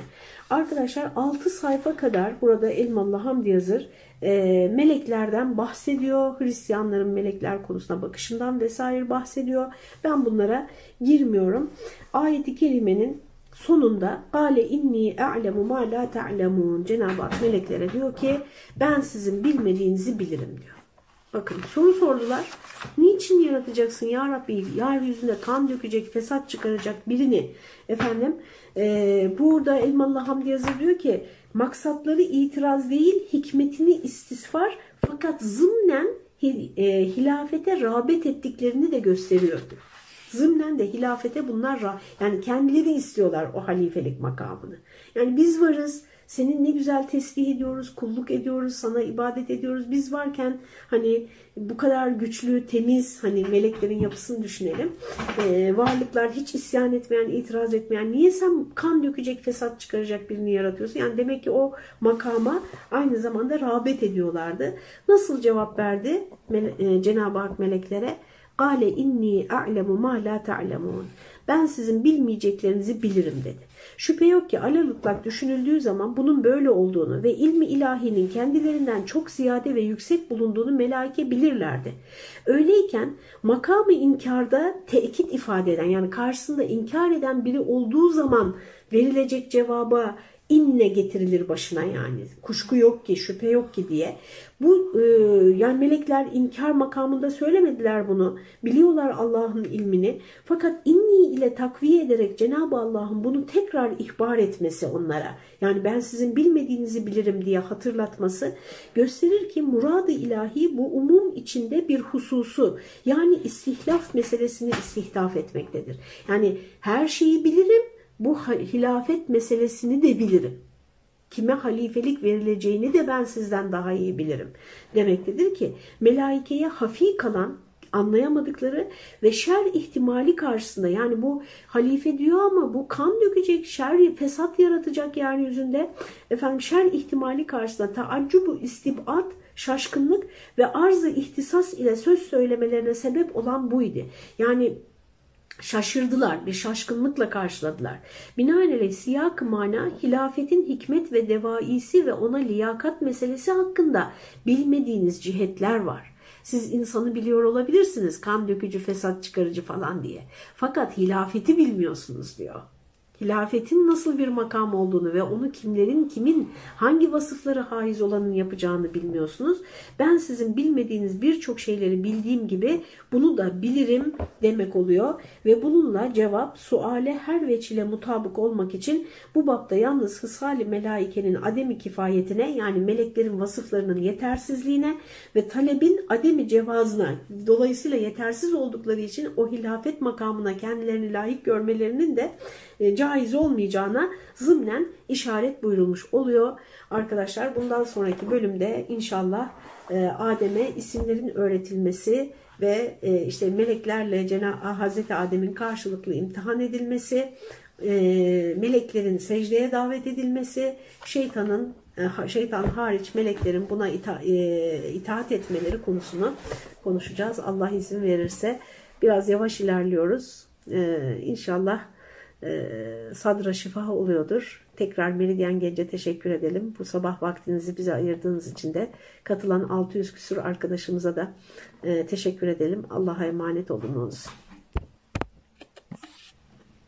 Arkadaşlar 6 sayfa kadar burada Elmalı Hamdi Yazır e, meleklerden bahsediyor. Hristiyanların melekler konusuna bakışından vesaire bahsediyor. Ben bunlara girmiyorum. Ayet-i Kerime'nin sonunda Gale inni a'lemu ma la ta'lemun Cenab-ı Hak meleklere diyor ki ben sizin bilmediğinizi bilirim diyor. Bakın soru sordular. Niçin yaratacaksın ya Rabbi? Yeryüzünde kan dökecek, fesat çıkaracak birini. Efendim e, burada Elmalı Hamdi diyor ki maksatları itiraz değil hikmetini istisfar fakat zımnen e, hilafete rağbet ettiklerini de gösteriyor. Zımnen de hilafete bunlar yani kendileri istiyorlar o halifelik makamını. Yani biz varız senin ne güzel tesbih ediyoruz, kulluk ediyoruz, sana ibadet ediyoruz. Biz varken hani bu kadar güçlü, temiz hani meleklerin yapısını düşünelim. Ee, varlıklar hiç isyan etmeyen, itiraz etmeyen. Niye sen kan dökecek, fesat çıkaracak birini yaratıyorsun? Yani demek ki o makama aynı zamanda rağbet ediyorlardı. Nasıl cevap verdi e, Cenab-ı Hak meleklere? Gale inni a'lemu ma la ta'lemun. Ben sizin bilmeyeceklerinizi bilirim dedi. Şüphe yok ki alalıklak düşünüldüğü zaman bunun böyle olduğunu ve ilmi ilahinin kendilerinden çok ziyade ve yüksek bulunduğunu melaike bilirlerdi. Öyleyken makamı inkarda tekit ifade eden yani karşısında inkar eden biri olduğu zaman verilecek cevaba inne getirilir başına yani. Kuşku yok ki, şüphe yok ki diye. Bu e, yani melekler inkar makamında söylemediler bunu. Biliyorlar Allah'ın ilmini. Fakat inni ile takviye ederek Cenab-ı Allah'ın bunu tekrar ihbar etmesi onlara. Yani ben sizin bilmediğinizi bilirim diye hatırlatması gösterir ki murad-ı ilahi bu umum içinde bir hususu. Yani istihlaf meselesini istihdaf etmektedir. Yani her şeyi bilirim bu hilafet meselesini de bilirim. Kime halifelik verileceğini de ben sizden daha iyi bilirim. Demektedir ki melaikeye hafi kalan anlayamadıkları ve şer ihtimali karşısında yani bu halife diyor ama bu kan dökecek, şer fesat yaratacak yeryüzünde efendim şer ihtimali karşısında taaccubu istibat şaşkınlık ve arzı ihtisas ile söz söylemelerine sebep olan buydu. Yani şaşırdılar, bir şaşkınlıkla karşıladılar. Binaenaleyh siyak mana hilafetin hikmet ve devaisi ve ona liyakat meselesi hakkında bilmediğiniz cihetler var. Siz insanı biliyor olabilirsiniz kan dökücü, fesat çıkarıcı falan diye. Fakat hilafeti bilmiyorsunuz diyor hilafetin nasıl bir makam olduğunu ve onu kimlerin, kimin, hangi vasıfları haiz olanın yapacağını bilmiyorsunuz. Ben sizin bilmediğiniz birçok şeyleri bildiğim gibi bunu da bilirim demek oluyor. Ve bununla cevap suale her veçile mutabık olmak için bu bapta yalnız hısali melaikenin ademi kifayetine yani meleklerin vasıflarının yetersizliğine ve talebin ademi cevazına dolayısıyla yetersiz oldukları için o hilafet makamına kendilerini layık görmelerinin de e, caiz olmayacağına zımnen işaret buyurulmuş oluyor. Arkadaşlar bundan sonraki bölümde inşallah e, Adem'e isimlerin öğretilmesi ve e, işte meleklerle Cenab Hazreti Adem'in karşılıklı imtihan edilmesi, meleklerin secdeye davet edilmesi, şeytanın şeytan hariç meleklerin buna ita itaat etmeleri konusunu konuşacağız. Allah izin verirse biraz yavaş ilerliyoruz. İnşallah e, sadra şifa oluyordur. Tekrar Meridyen Gence teşekkür edelim. Bu sabah vaktinizi bize ayırdığınız için de katılan 600 küsur arkadaşımıza da e, teşekkür edelim. Allah'a emanet olunuz.